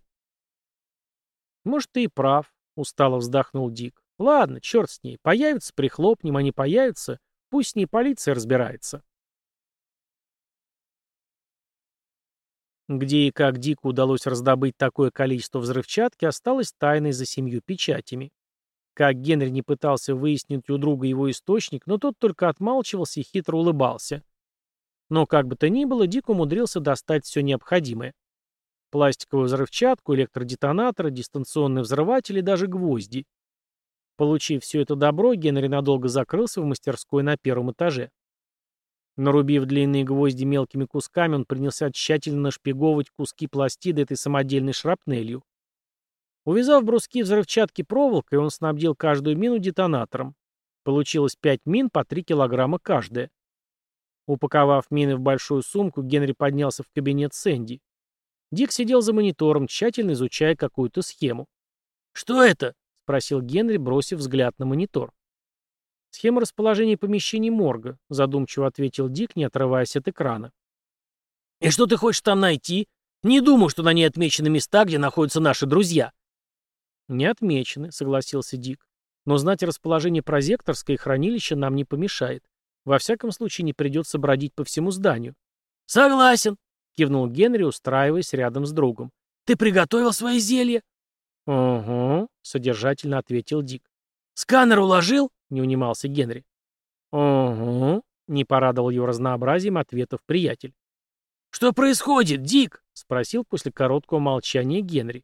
Может, ты и прав, устало вздохнул Дик. Ладно, черт с ней. Появится, прихлопнем, а не появится. Пусть с ней полиция разбирается. Где и как Дику удалось раздобыть такое количество взрывчатки, осталось тайной за семью печатями. Как Генри не пытался выяснить у друга его источник, но тот только отмалчивался и хитро улыбался. Но как бы то ни было, Дик умудрился достать все необходимое. Пластиковую взрывчатку, электродетонаторы, дистанционные взрыватели и даже гвозди. Получив все это добро, Генри надолго закрылся в мастерской на первом этаже. Нарубив длинные гвозди мелкими кусками, он принялся тщательно нашпиговывать куски пластиды этой самодельной шрапнелью. Увязав бруски взрывчатки проволокой, он снабдил каждую мину детонатором. Получилось 5 мин по 3 килограмма каждая. Упаковав мины в большую сумку, Генри поднялся в кабинет Сэнди. Дик сидел за монитором, тщательно изучая какую-то схему. «Что это?» — спросил Генри, бросив взгляд на монитор. «Схема расположения помещений морга», — задумчиво ответил Дик, не отрываясь от экрана. «И что ты хочешь там найти? Не думаю, что на ней отмечены места, где находятся наши друзья». «Не отмечены», — согласился Дик. «Но знать расположение прозекторской и хранилища нам не помешает. Во всяком случае, не придется бродить по всему зданию. «Согласен», — кивнул Генри, устраиваясь рядом с другом. «Ты приготовил свои зелья?» «Угу», — содержательно ответил Дик. «Сканер уложил?» — не унимался Генри. «Угу», — не порадовал его разнообразием ответов приятель. «Что происходит, Дик?» — спросил после короткого молчания Генри.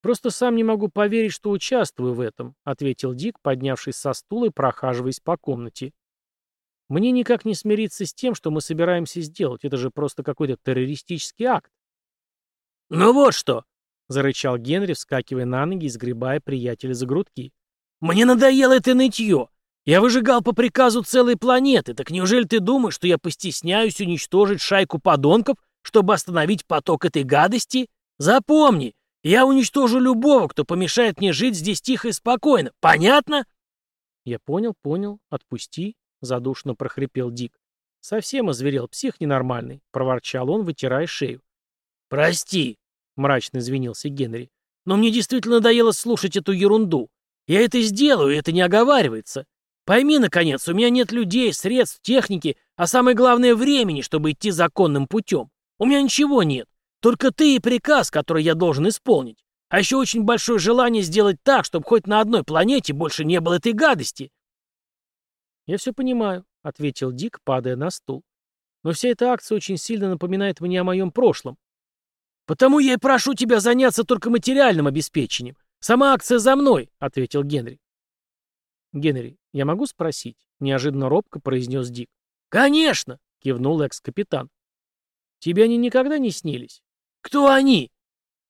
«Просто сам не могу поверить, что участвую в этом», — ответил Дик, поднявшись со стула и прохаживаясь по комнате. Мне никак не смириться с тем, что мы собираемся сделать. Это же просто какой-то террористический акт. «Ну вот что!» — зарычал Генри, вскакивая на ноги и сгребая приятеля за грудки. «Мне надоело это нытье! Я выжигал по приказу целой планеты, так неужели ты думаешь, что я постесняюсь уничтожить шайку подонков, чтобы остановить поток этой гадости? Запомни, я уничтожу любого, кто помешает мне жить здесь тихо и спокойно. Понятно? Я понял, понял. Отпусти, задушно прохрипел Дик. Совсем озверел, псих ненормальный, проворчал он, вытирая шею. Прости, мрачно извинился Генри. Но мне действительно надоело слушать эту ерунду. Я это сделаю, это не оговаривается. Пойми, наконец, у меня нет людей, средств, техники, а самое главное времени, чтобы идти законным путем. У меня ничего нет. Только ты и приказ, который я должен исполнить. А еще очень большое желание сделать так, чтобы хоть на одной планете больше не было этой гадости. «Я все понимаю», — ответил Дик, падая на стул. «Но вся эта акция очень сильно напоминает мне о моем прошлом». «Потому я и прошу тебя заняться только материальным обеспечением. Сама акция за мной», — ответил Генри. «Генри, я могу спросить?» — неожиданно робко произнес Дик. «Конечно!» — кивнул экс-капитан. «Тебе они никогда не снились?» «Кто они?»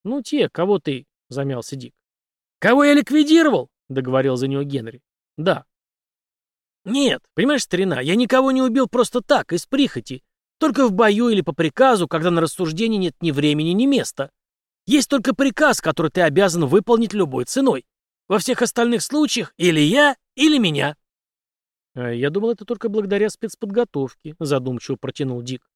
«Ну, те, кого ты...» — замялся Дик. «Кого я ликвидировал?» — договорил за него Генри. «Да». «Нет, понимаешь, старина, я никого не убил просто так, из прихоти. Только в бою или по приказу, когда на рассуждении нет ни времени, ни места. Есть только приказ, который ты обязан выполнить любой ценой. Во всех остальных случаях или я, или меня». «А «Я думал, это только благодаря спецподготовке», — задумчиво протянул Дик.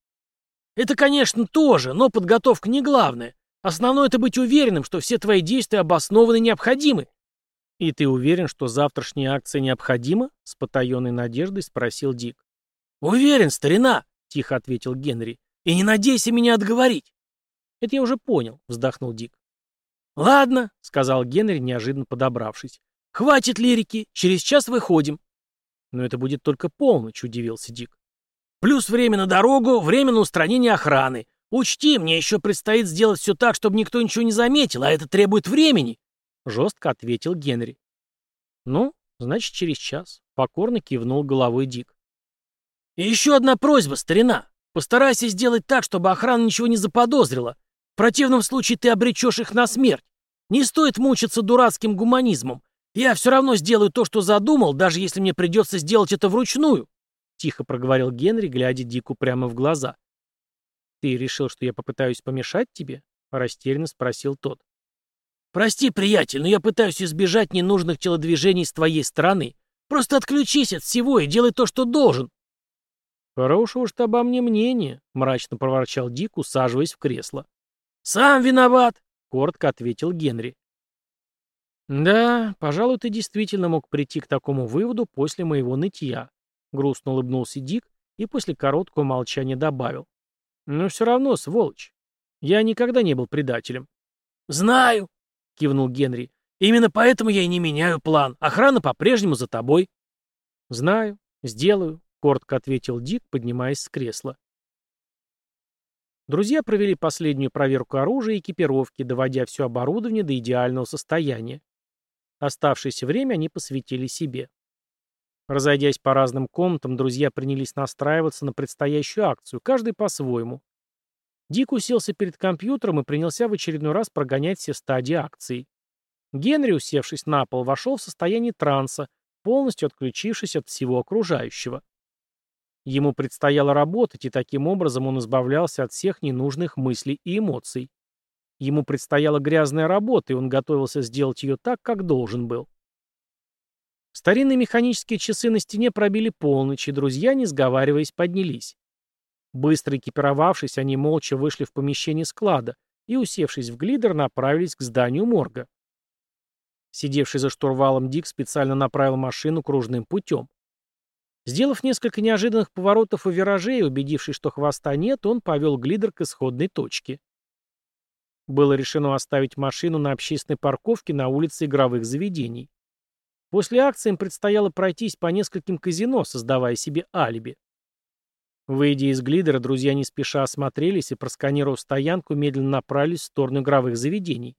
«Это, конечно, тоже, но подготовка не главное. Основное — это быть уверенным, что все твои действия обоснованы и необходимы». «И ты уверен, что завтрашняя акция необходима?» — с потаенной надеждой спросил Дик. «Уверен, старина», — тихо ответил Генри. «И не надейся меня отговорить». «Это я уже понял», — вздохнул Дик. «Ладно», — сказал Генри, неожиданно подобравшись. «Хватит лирики, через час выходим». «Но это будет только полночь», — удивился Дик. «Плюс время на дорогу, время на устранение охраны. Учти, мне еще предстоит сделать все так, чтобы никто ничего не заметил, а это требует времени», — жестко ответил Генри. «Ну, значит, через час», — покорно кивнул головой Дик. «И еще одна просьба, старина. Постарайся сделать так, чтобы охрана ничего не заподозрила. В противном случае ты обречешь их на смерть. Не стоит мучиться дурацким гуманизмом. Я все равно сделаю то, что задумал, даже если мне придется сделать это вручную», — тихо проговорил Генри, глядя Дику прямо в глаза. «Ты решил, что я попытаюсь помешать тебе?» — растерянно спросил тот. «Прости, приятель, но я пытаюсь избежать ненужных телодвижений с твоей стороны. Просто отключись от всего и делай то, что должен». «Хорошего уж обо мне мнение», — мрачно проворчал Дик, усаживаясь в кресло. «Сам виноват», — коротко ответил Генри. «Да, пожалуй, ты действительно мог прийти к такому выводу после моего нытья», — грустно улыбнулся Дик и после короткого молчания добавил. «Но все равно, сволочь. Я никогда не был предателем». «Знаю», — кивнул Генри. «Именно поэтому я и не меняю план. Охрана по-прежнему за тобой». «Знаю. Сделаю», — коротко ответил Дик, поднимаясь с кресла. Друзья провели последнюю проверку оружия и экипировки, доводя все оборудование до идеального состояния. Оставшееся время они посвятили себе. Разойдясь по разным комнатам, друзья принялись настраиваться на предстоящую акцию, каждый по-своему. Дик уселся перед компьютером и принялся в очередной раз прогонять все стадии акции. Генри, усевшись на пол, вошел в состояние транса, полностью отключившись от всего окружающего. Ему предстояло работать, и таким образом он избавлялся от всех ненужных мыслей и эмоций. Ему предстояла грязная работа, и он готовился сделать ее так, как должен был. Старинные механические часы на стене пробили полночь, и друзья, не сговариваясь, поднялись. Быстро экипировавшись, они молча вышли в помещение склада и, усевшись в глидер, направились к зданию морга. Сидевший за штурвалом Дик специально направил машину кружным путем. Сделав несколько неожиданных поворотов и виражей, убедившись, что хвоста нет, он повел глидер к исходной точке. Было решено оставить машину на общественной парковке на улице игровых заведений. После акции им предстояло пройтись по нескольким казино, создавая себе алиби. Выйдя из глидера, друзья не спеша осмотрелись и, просканировав стоянку, медленно направились в сторону игровых заведений.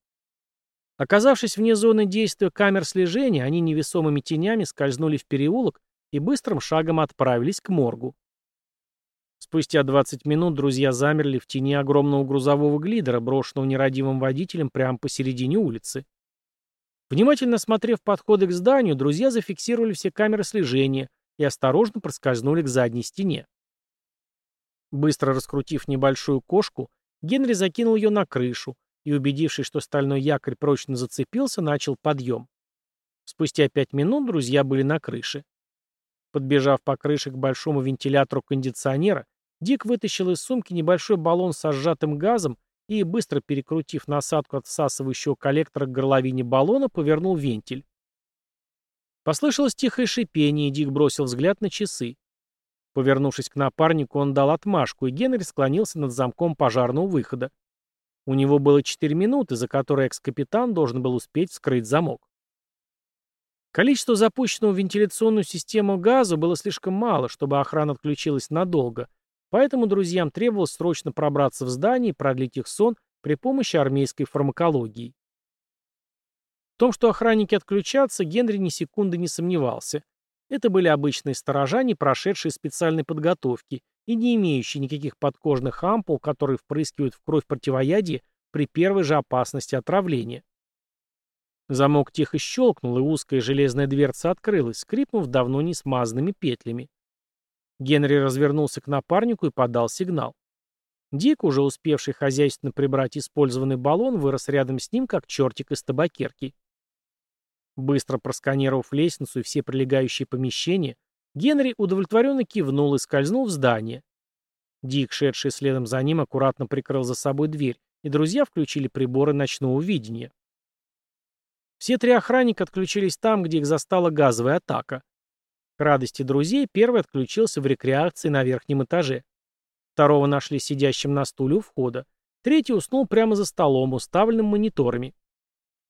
Оказавшись вне зоны действия камер слежения, они невесомыми тенями скользнули в переулок и быстрым шагом отправились к моргу. Спустя 20 минут друзья замерли в тени огромного грузового глидера, брошенного нерадивым водителем прямо посередине улицы. Внимательно осмотрев подходы к зданию, друзья зафиксировали все камеры слежения и осторожно проскользнули к задней стене. Быстро раскрутив небольшую кошку, Генри закинул ее на крышу и, убедившись, что стальной якорь прочно зацепился, начал подъем. Спустя пять минут друзья были на крыше. Подбежав по крыше к большому вентилятору кондиционера, Дик вытащил из сумки небольшой баллон со сжатым газом и, быстро перекрутив насадку от всасывающего коллектора к горловине баллона, повернул вентиль. Послышалось тихое шипение, и Дик бросил взгляд на часы. Повернувшись к напарнику, он дал отмашку, и Генри склонился над замком пожарного выхода. У него было 4 минуты, за которые экс-капитан должен был успеть вскрыть замок. Количество запущенного в вентиляционную систему газа было слишком мало, чтобы охрана отключилась надолго, Поэтому друзьям требовалось срочно пробраться в здание и продлить их сон при помощи армейской фармакологии. В том, что охранники отключатся, Генри ни секунды не сомневался. Это были обычные сторожа, не прошедшие специальной подготовки и не имеющие никаких подкожных ампул, которые впрыскивают в кровь противоядие при первой же опасности отравления. Замок тихо щелкнул, и узкая железная дверца открылась, скрипнув давно не смазанными петлями. Генри развернулся к напарнику и подал сигнал. Дик, уже успевший хозяйственно прибрать использованный баллон, вырос рядом с ним, как чертик из табакерки. Быстро просканировав лестницу и все прилегающие помещения, Генри удовлетворенно кивнул и скользнул в здание. Дик, шедший следом за ним, аккуратно прикрыл за собой дверь, и друзья включили приборы ночного видения. Все три охранника отключились там, где их застала газовая атака. К радости друзей первый отключился в рекреации на верхнем этаже. Второго нашли сидящим на стуле у входа. Третий уснул прямо за столом, уставленным мониторами.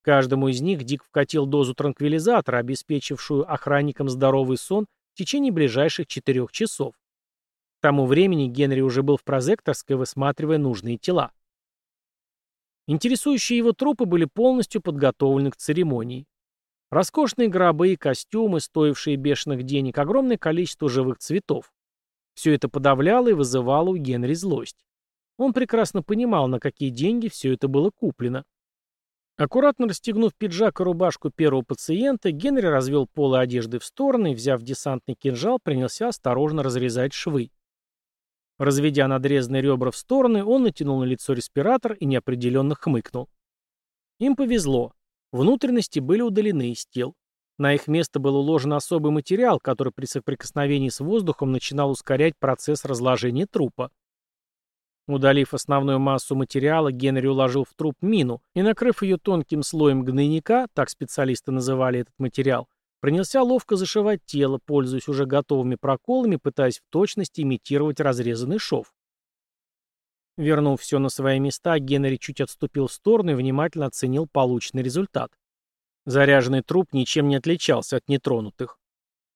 Каждому из них Дик вкатил дозу транквилизатора, обеспечившую охранникам здоровый сон в течение ближайших четырех часов. К тому времени Генри уже был в прозекторской, высматривая нужные тела. Интересующие его трупы были полностью подготовлены к церемонии. Роскошные гробы и костюмы, стоившие бешеных денег, огромное количество живых цветов. Все это подавляло и вызывало у Генри злость. Он прекрасно понимал, на какие деньги все это было куплено. Аккуратно расстегнув пиджак и рубашку первого пациента, Генри развел полы одежды в стороны и, взяв десантный кинжал, принялся осторожно разрезать швы. Разведя надрезанные ребра в стороны, он натянул на лицо респиратор и неопределенно хмыкнул. Им повезло. Внутренности были удалены из тел. На их место был уложен особый материал, который при соприкосновении с воздухом начинал ускорять процесс разложения трупа. Удалив основную массу материала, Генри уложил в труп мину и, накрыв ее тонким слоем гнойника, так специалисты называли этот материал, принялся ловко зашивать тело, пользуясь уже готовыми проколами, пытаясь в точности имитировать разрезанный шов. Вернув все на свои места, Генри чуть отступил в сторону и внимательно оценил полученный результат. Заряженный труп ничем не отличался от нетронутых.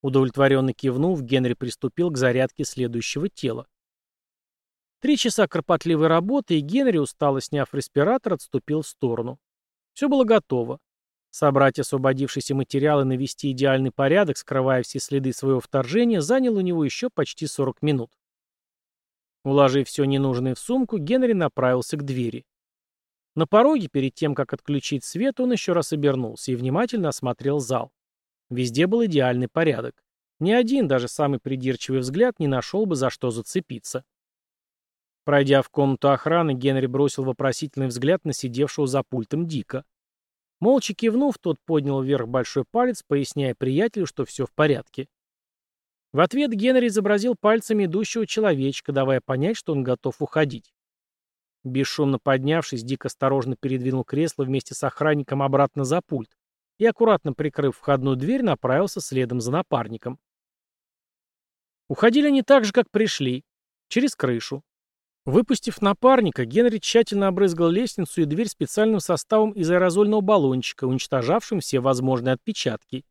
Удовлетворенно кивнув, Генри приступил к зарядке следующего тела. Три часа кропотливой работы, и Генри, устало сняв респиратор, отступил в сторону. Все было готово. Собрать освободившийся материал и навести идеальный порядок, скрывая все следы своего вторжения, заняло у него еще почти 40 минут. Уложив все ненужное в сумку, Генри направился к двери. На пороге, перед тем, как отключить свет, он еще раз обернулся и внимательно осмотрел зал. Везде был идеальный порядок. Ни один, даже самый придирчивый взгляд, не нашел бы за что зацепиться. Пройдя в комнату охраны, Генри бросил вопросительный взгляд на сидевшего за пультом Дика. Молча кивнув, тот поднял вверх большой палец, поясняя приятелю, что все в порядке. В ответ Генри изобразил пальцами идущего человечка, давая понять, что он готов уходить. Бесшумно поднявшись, Дик осторожно передвинул кресло вместе с охранником обратно за пульт и, аккуратно прикрыв входную дверь, направился следом за напарником. Уходили они так же, как пришли, через крышу. Выпустив напарника, Генри тщательно обрызгал лестницу и дверь специальным составом из аэрозольного баллончика, уничтожавшим все возможные отпечатки.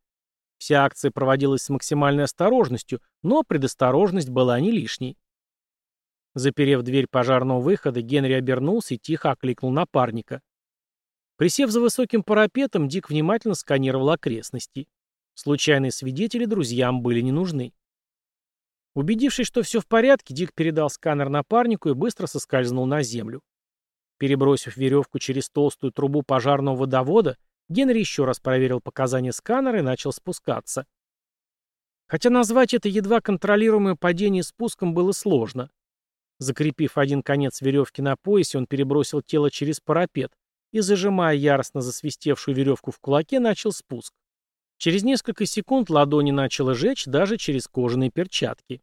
Вся акция проводилась с максимальной осторожностью, но предосторожность была не лишней. Заперев дверь пожарного выхода, Генри обернулся и тихо окликнул напарника. Присев за высоким парапетом, Дик внимательно сканировал окрестности. Случайные свидетели друзьям были не нужны. Убедившись, что все в порядке, Дик передал сканер напарнику и быстро соскользнул на землю. Перебросив веревку через толстую трубу пожарного водовода, Генри еще раз проверил показания сканера и начал спускаться. Хотя назвать это едва контролируемое падение спуском было сложно. Закрепив один конец веревки на поясе, он перебросил тело через парапет и, зажимая яростно засвистевшую веревку в кулаке, начал спуск. Через несколько секунд ладони начало жечь даже через кожаные перчатки.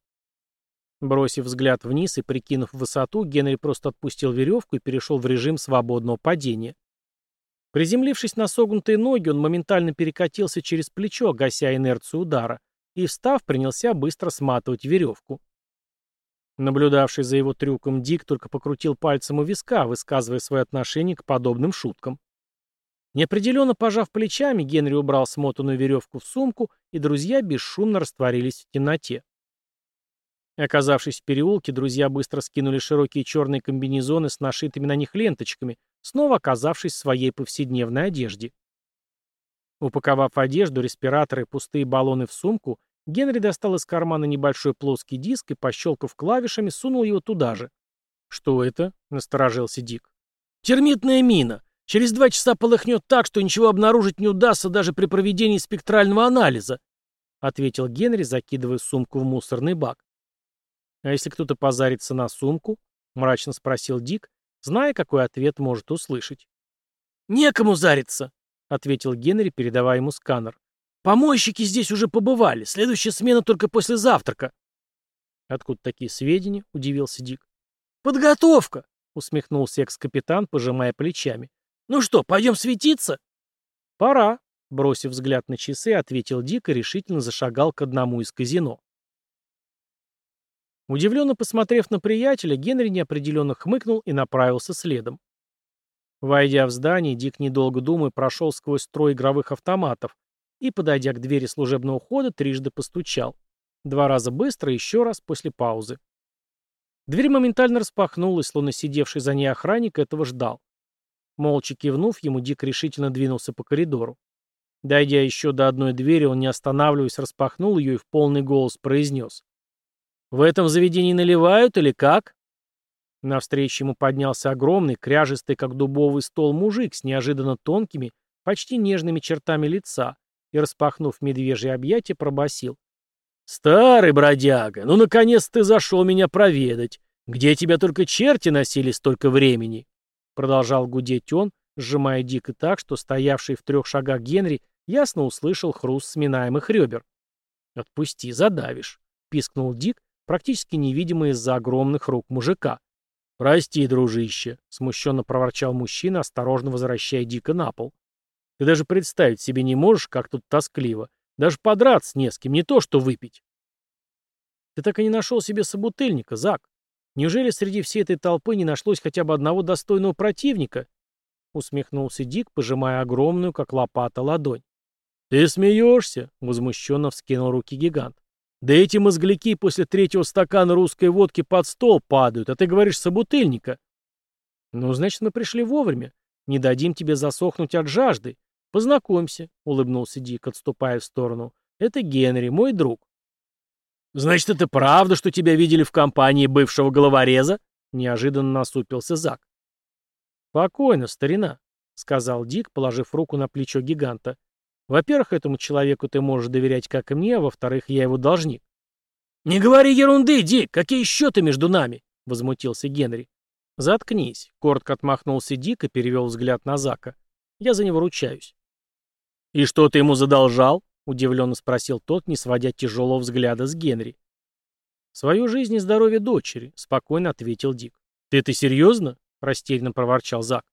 Бросив взгляд вниз и прикинув высоту, Генри просто отпустил веревку и перешел в режим свободного падения. Приземлившись на согнутые ноги, он моментально перекатился через плечо, гася инерцию удара, и, встав, принялся быстро сматывать веревку. Наблюдавший за его трюком Дик только покрутил пальцем у виска, высказывая свое отношение к подобным шуткам. Неопределенно пожав плечами, Генри убрал смотанную веревку в сумку, и друзья бесшумно растворились в темноте. Оказавшись в переулке, друзья быстро скинули широкие черные комбинезоны с нашитыми на них ленточками, снова оказавшись в своей повседневной одежде. Упаковав одежду, респираторы и пустые баллоны в сумку, Генри достал из кармана небольшой плоский диск и, пощелкав клавишами, сунул его туда же. «Что это?» — насторожился Дик. «Термитная мина. Через два часа полыхнет так, что ничего обнаружить не удастся даже при проведении спектрального анализа», — ответил Генри, закидывая сумку в мусорный бак. «А если кто-то позарится на сумку?» — мрачно спросил Дик, зная, какой ответ может услышать. «Некому зариться», — ответил Генри, передавая ему сканер. «Помойщики здесь уже побывали. Следующая смена только после завтрака». «Откуда такие сведения?» — удивился Дик. «Подготовка!» — усмехнулся экс-капитан, пожимая плечами. «Ну что, пойдем светиться?» «Пора», — бросив взгляд на часы, ответил Дик и решительно зашагал к одному из казино. Удивленно посмотрев на приятеля, Генри неопределенно хмыкнул и направился следом. Войдя в здание, Дик, недолго думая, прошел сквозь строй игровых автоматов и, подойдя к двери служебного хода, трижды постучал. Два раза быстро, еще раз после паузы. Дверь моментально распахнулась, словно сидевший за ней охранник этого ждал. Молча кивнув, ему Дик решительно двинулся по коридору. Дойдя еще до одной двери, он, не останавливаясь, распахнул ее и в полный голос произнес. В этом заведении наливают или как?» Навстречу ему поднялся огромный, кряжистый, как дубовый стол, мужик с неожиданно тонкими, почти нежными чертами лица и, распахнув медвежье объятие, пробасил: «Старый бродяга, ну, наконец ты зашел меня проведать. Где тебя только черти носили столько времени?» Продолжал гудеть он, сжимая дико так, что стоявший в трех шагах Генри ясно услышал хруст сминаемых ребер. «Отпусти, задавишь», — пискнул Дик, практически невидимый из-за огромных рук мужика. «Прости, дружище», — смущенно проворчал мужчина, осторожно возвращая Дика на пол. «Ты даже представить себе не можешь, как тут тоскливо. Даже подраться не с кем, не то что выпить». «Ты так и не нашел себе собутыльника, Зак. Неужели среди всей этой толпы не нашлось хотя бы одного достойного противника?» Усмехнулся Дик, пожимая огромную, как лопата, ладонь. «Ты смеешься?» — возмущенно вскинул руки гигант. Да эти мозгляки после третьего стакана русской водки под стол падают, а ты говоришь собутыльника. Ну, значит, мы пришли вовремя. Не дадим тебе засохнуть от жажды. Познакомься, — улыбнулся Дик, отступая в сторону. Это Генри, мой друг. Значит, это правда, что тебя видели в компании бывшего головореза? Неожиданно насупился Зак. Спокойно, старина, — сказал Дик, положив руку на плечо гиганта. Во-первых, этому человеку ты можешь доверять, как и мне, а во-вторых, я его должник. «Не говори ерунды, Дик! Какие счеты между нами?» — возмутился Генри. «Заткнись», — коротко отмахнулся Дик и перевел взгляд на Зака. «Я за него ручаюсь». «И что ты ему задолжал?» — удивленно спросил тот, не сводя тяжелого взгляда с Генри. «Свою жизнь и здоровье дочери», — спокойно ответил Дик. «Ты это серьезно?» — растерянно проворчал Зак.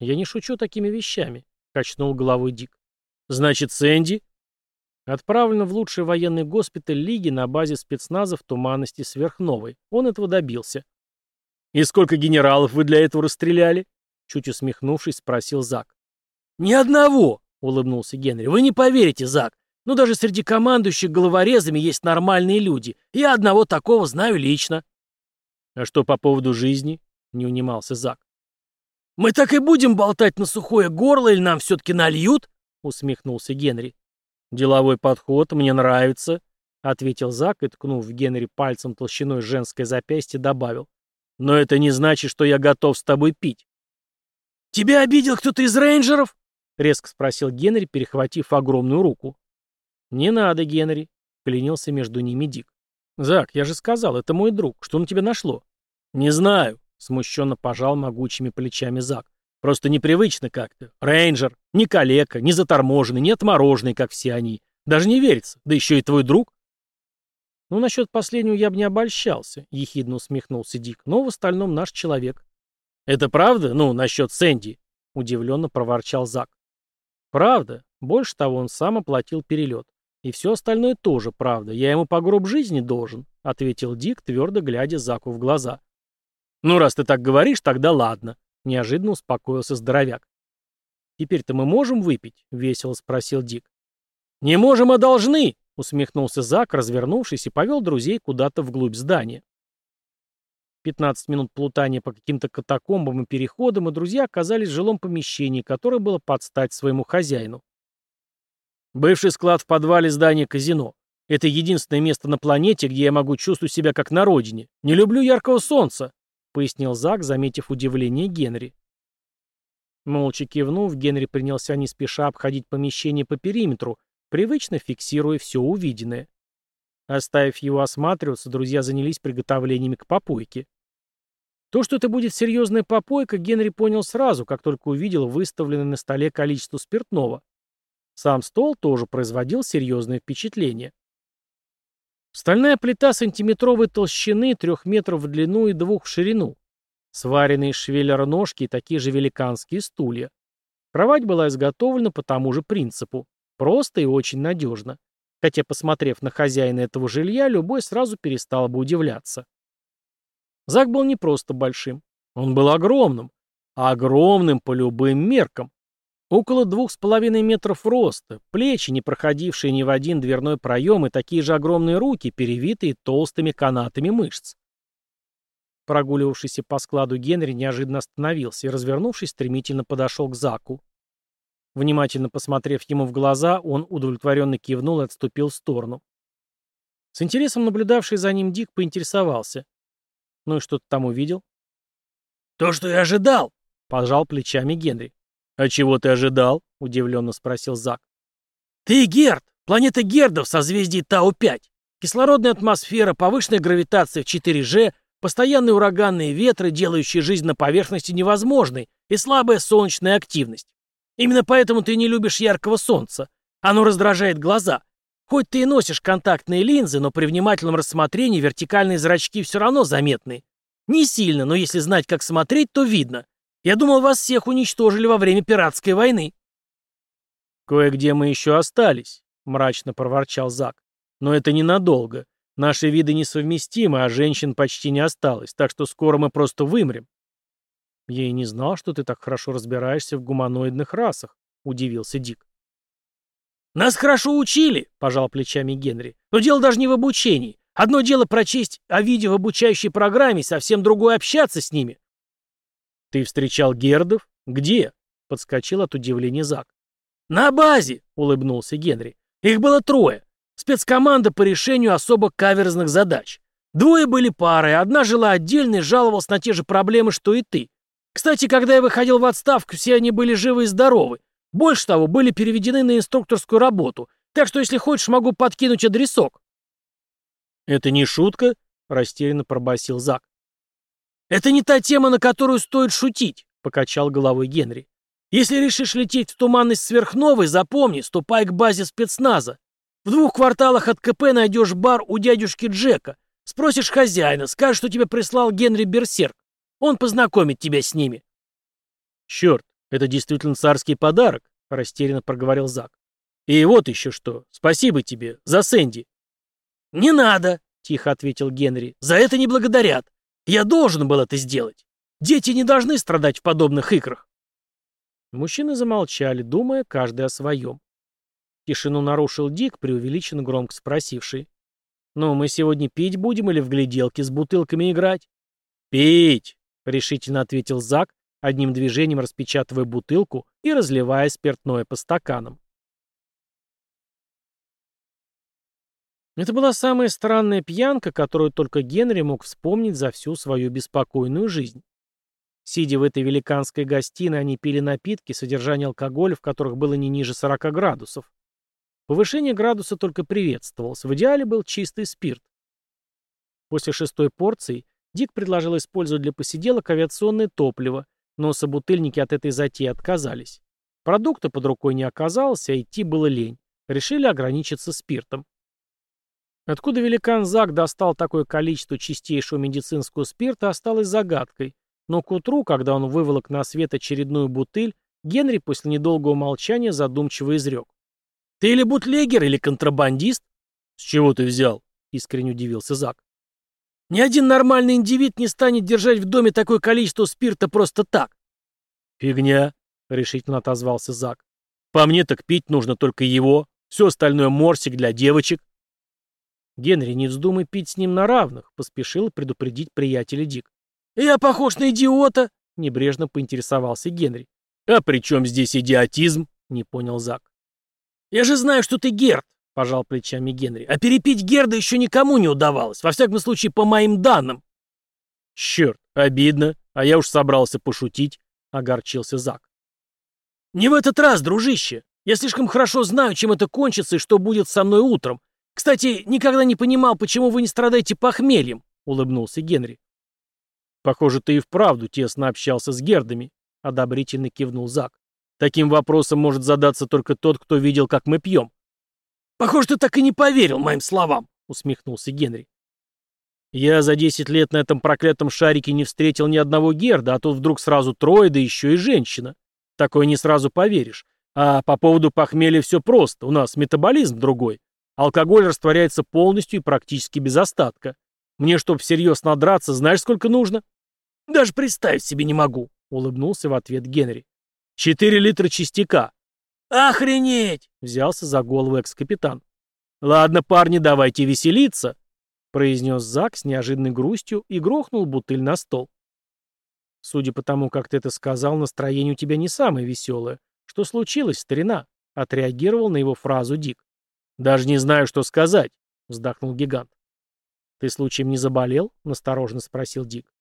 «Я не шучу такими вещами», — качнул головой Дик. Значит, Сэнди? Отправлен в лучший военный госпиталь Лиги на базе спецназа в туманности сверхновой. Он этого добился. «И сколько генералов вы для этого расстреляли?» Чуть усмехнувшись, спросил Зак. «Ни одного!» — улыбнулся Генри. «Вы не поверите, Зак. Но даже среди командующих головорезами есть нормальные люди. Я одного такого знаю лично». «А что по поводу жизни?» — не унимался Зак. «Мы так и будем болтать на сухое горло или нам все-таки нальют?» — усмехнулся Генри. «Деловой подход, мне нравится», — ответил Зак и, ткнув в Генри пальцем толщиной женское запястье, добавил. «Но это не значит, что я готов с тобой пить». «Тебя обидел кто-то из рейнджеров?» — резко спросил Генри, перехватив огромную руку. «Не надо, Генри», — клянился между ними Дик. «Зак, я же сказал, это мой друг. Что на тебя нашло?» «Не знаю», — смущенно пожал могучими плечами Зак. «Просто непривычно как-то. Рейнджер, не калека, не заторможенный, не отмороженный, как все они. Даже не верится. Да еще и твой друг». «Ну, насчет последнего я бы не обольщался», — ехидно усмехнулся Дик. «Но в остальном наш человек». «Это правда? Ну, насчет Сэнди?» — удивленно проворчал Зак. «Правда. Больше того, он сам оплатил перелет. И все остальное тоже правда. Я ему по гроб жизни должен», — ответил Дик, твердо глядя Заку в глаза. «Ну, раз ты так говоришь, тогда ладно», — неожиданно успокоился здоровяк. «Теперь-то мы можем выпить?» — весело спросил Дик. «Не можем, а должны!» — усмехнулся Зак, развернувшись и повел друзей куда-то вглубь здания. 15 минут плутания по каким-то катакомбам и переходам, и друзья оказались в жилом помещении, которое было под стать своему хозяину. Бывший склад в подвале здания казино. Это единственное место на планете, где я могу чувствовать себя как на родине. Не люблю яркого солнца, пояснил Зак, заметив удивление Генри. Молча кивнув, Генри принялся не спеша обходить помещение по периметру, привычно фиксируя все увиденное. Оставив его осматриваться, друзья занялись приготовлениями к попойке. То, что это будет серьезная попойка, Генри понял сразу, как только увидел выставленное на столе количество спиртного. Сам стол тоже производил серьезное впечатление. Стальная плита сантиметровой толщины, трех метров в длину и двух в ширину. Сваренные из швеллера ножки и такие же великанские стулья. Кровать была изготовлена по тому же принципу. Просто и очень надежно хотя, посмотрев на хозяина этого жилья, любой сразу перестал бы удивляться. Зак был не просто большим, он был огромным, огромным по любым меркам. Около двух с половиной метров роста, плечи, не проходившие ни в один дверной проем, и такие же огромные руки, перевитые толстыми канатами мышц. Прогуливавшийся по складу Генри неожиданно остановился и, развернувшись, стремительно подошел к Заку. Внимательно посмотрев ему в глаза, он удовлетворенно кивнул и отступил в сторону. С интересом наблюдавший за ним Дик поинтересовался. «Ну и что ты там увидел?» «То, что я ожидал!» — пожал плечами Генри. «А чего ты ожидал?» — удивленно спросил Зак. «Ты Герд! Планета Герда в созвездии Тау-5. Кислородная атмосфера, повышенная гравитация в 4G, постоянные ураганные ветры, делающие жизнь на поверхности невозможной, и слабая солнечная активность. Именно поэтому ты не любишь яркого солнца. Оно раздражает глаза. Хоть ты и носишь контактные линзы, но при внимательном рассмотрении вертикальные зрачки все равно заметны. Не сильно, но если знать, как смотреть, то видно. Я думал, вас всех уничтожили во время пиратской войны. «Кое-где мы еще остались», — мрачно проворчал Зак. «Но это ненадолго. Наши виды несовместимы, а женщин почти не осталось, так что скоро мы просто вымрем. «Я и не знал, что ты так хорошо разбираешься в гуманоидных расах», — удивился Дик. «Нас хорошо учили», — пожал плечами Генри. «Но дело даже не в обучении. Одно дело прочесть о видео в обучающей программе, совсем другое общаться с ними». «Ты встречал Гердов? Где?» — подскочил от удивления Зак. «На базе», — улыбнулся Генри. «Их было трое. Спецкоманда по решению особо каверзных задач. Двое были парой, одна жила отдельно и жаловалась на те же проблемы, что и ты. Кстати, когда я выходил в отставку, все они были живы и здоровы. Больше того, были переведены на инструкторскую работу. Так что, если хочешь, могу подкинуть адресок. «Это не шутка?» — растерянно пробасил Зак. «Это не та тема, на которую стоит шутить», — покачал головой Генри. «Если решишь лететь в туманность сверхновой, запомни, ступай к базе спецназа. В двух кварталах от КП найдешь бар у дядюшки Джека. Спросишь хозяина, скажешь, что тебе прислал Генри Берсерк. Он познакомит тебя с ними. Черт, это действительно царский подарок, растерянно проговорил Зак. И вот еще что. Спасибо тебе. За Сэнди. Не надо, тихо ответил Генри. За это не благодарят. Я должен был это сделать. Дети не должны страдать в подобных играх. Мужчины замолчали, думая каждый о своем. Тишину нарушил Дик, преувеличенно громко спросивший. «Ну, мы сегодня пить будем или в гляделки с бутылками играть?» «Пить!» решительно ответил Зак, одним движением распечатывая бутылку и разливая спиртное по стаканам. Это была самая странная пьянка, которую только Генри мог вспомнить за всю свою беспокойную жизнь. Сидя в этой великанской гостиной, они пили напитки, содержание алкоголя в которых было не ниже 40 градусов. Повышение градуса только приветствовалось, в идеале был чистый спирт. После шестой порции Дик предложил использовать для посиделок авиационное топливо, но собутыльники от этой затеи отказались. Продукта под рукой не оказалось, а идти было лень. Решили ограничиться спиртом. Откуда великан Зак достал такое количество чистейшего медицинского спирта, осталось загадкой, но к утру, когда он выволок на свет очередную бутыль, Генри после недолгого молчания задумчиво изрек. «Ты или бутлегер, или контрабандист?» «С чего ты взял?» — искренне удивился Зак. «Ни один нормальный индивид не станет держать в доме такое количество спирта просто так». «Фигня», — решительно отозвался Зак. «По мне так пить нужно только его. Все остальное морсик для девочек». «Генри, не вздумай пить с ним на равных», — поспешил предупредить приятеля Дик. «Я похож на идиота?» — небрежно поинтересовался Генри. «А при чем здесь идиотизм?» — не понял Зак. «Я же знаю, что ты Герд», — пожал плечами Генри. «А перепить Герда еще никому не удавалось, во всяком случае, по моим данным». «Черт, обидно, а я уж собрался пошутить», — огорчился Зак. «Не в этот раз, дружище. Я слишком хорошо знаю, чем это кончится и что будет со мной утром. «Кстати, никогда не понимал, почему вы не страдаете похмельем», — улыбнулся Генри. «Похоже, ты и вправду тесно общался с Гердами», — одобрительно кивнул Зак. «Таким вопросом может задаться только тот, кто видел, как мы пьем». «Похоже, ты так и не поверил моим словам», — усмехнулся Генри. «Я за десять лет на этом проклятом шарике не встретил ни одного Герда, а тут вдруг сразу трое, да еще и женщина. Такое не сразу поверишь. А по поводу похмелья все просто, у нас метаболизм другой. Алкоголь растворяется полностью и практически без остатка. Мне, чтоб всерьез надраться, знаешь, сколько нужно? Даже представить себе не могу, улыбнулся в ответ Генри. Четыре литра чистяка. Охренеть! Взялся за голову экс-капитан. Ладно, парни, давайте веселиться, произнес Зак с неожиданной грустью и грохнул бутыль на стол. Судя по тому, как ты это сказал, настроение у тебя не самое веселое. Что случилось, старина? Отреагировал на его фразу Дик. «Даже не знаю, что сказать», — вздохнул гигант. «Ты случаем не заболел?» — настороженно спросил Дик.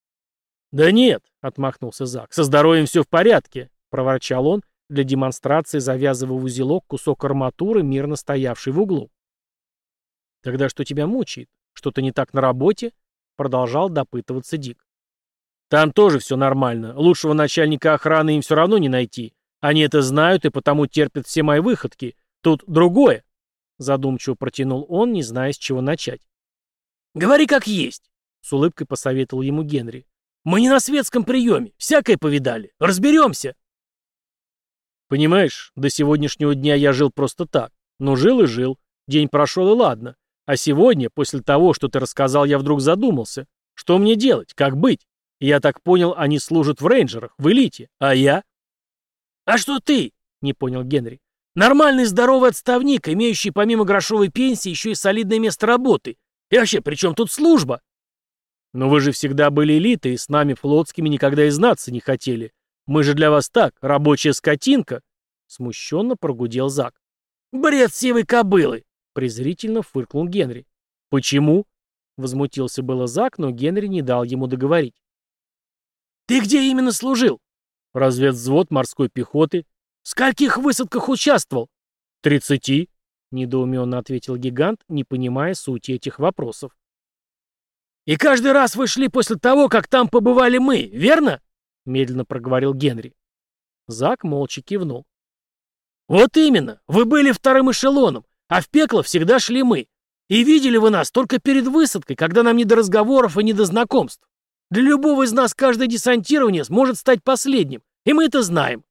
«Да нет», — отмахнулся Зак, — «со здоровьем все в порядке», — проворчал он, для демонстрации завязывая в узелок кусок арматуры, мирно стоявший в углу. «Тогда что тебя мучает? Что-то не так на работе?» — продолжал допытываться Дик. «Там тоже все нормально. Лучшего начальника охраны им все равно не найти. Они это знают и потому терпят все мои выходки. Тут другое. Задумчиво протянул он, не зная, с чего начать. «Говори как есть», — с улыбкой посоветовал ему Генри. «Мы не на светском приеме, всякое повидали. Разберемся». «Понимаешь, до сегодняшнего дня я жил просто так. Ну, жил и жил. День прошел, и ладно. А сегодня, после того, что ты рассказал, я вдруг задумался. Что мне делать? Как быть? Я так понял, они служат в рейнджерах, в элите. А я?» «А что ты?» — не понял Генри. Нормальный здоровый отставник, имеющий помимо грошовой пенсии еще и солидное место работы. И вообще, при чем тут служба? Но вы же всегда были элитой, и с нами флотскими никогда и знаться не хотели. Мы же для вас так, рабочая скотинка. Смущенно прогудел Зак. Бред сивой кобылы! Презрительно фыркнул Генри. Почему? Возмутился было Зак, но Генри не дал ему договорить. «Ты где именно служил?» «Разведвзвод морской пехоты. В скольких высадках участвовал? Тридцати, недоуменно ответил гигант, не понимая сути этих вопросов. И каждый раз вы шли после того, как там побывали мы, верно? Медленно проговорил Генри. Зак молча кивнул. Вот именно, вы были вторым эшелоном, а в пекло всегда шли мы. И видели вы нас только перед высадкой, когда нам не до разговоров и не до знакомств. Для любого из нас каждое десантирование сможет стать последним, и мы это знаем.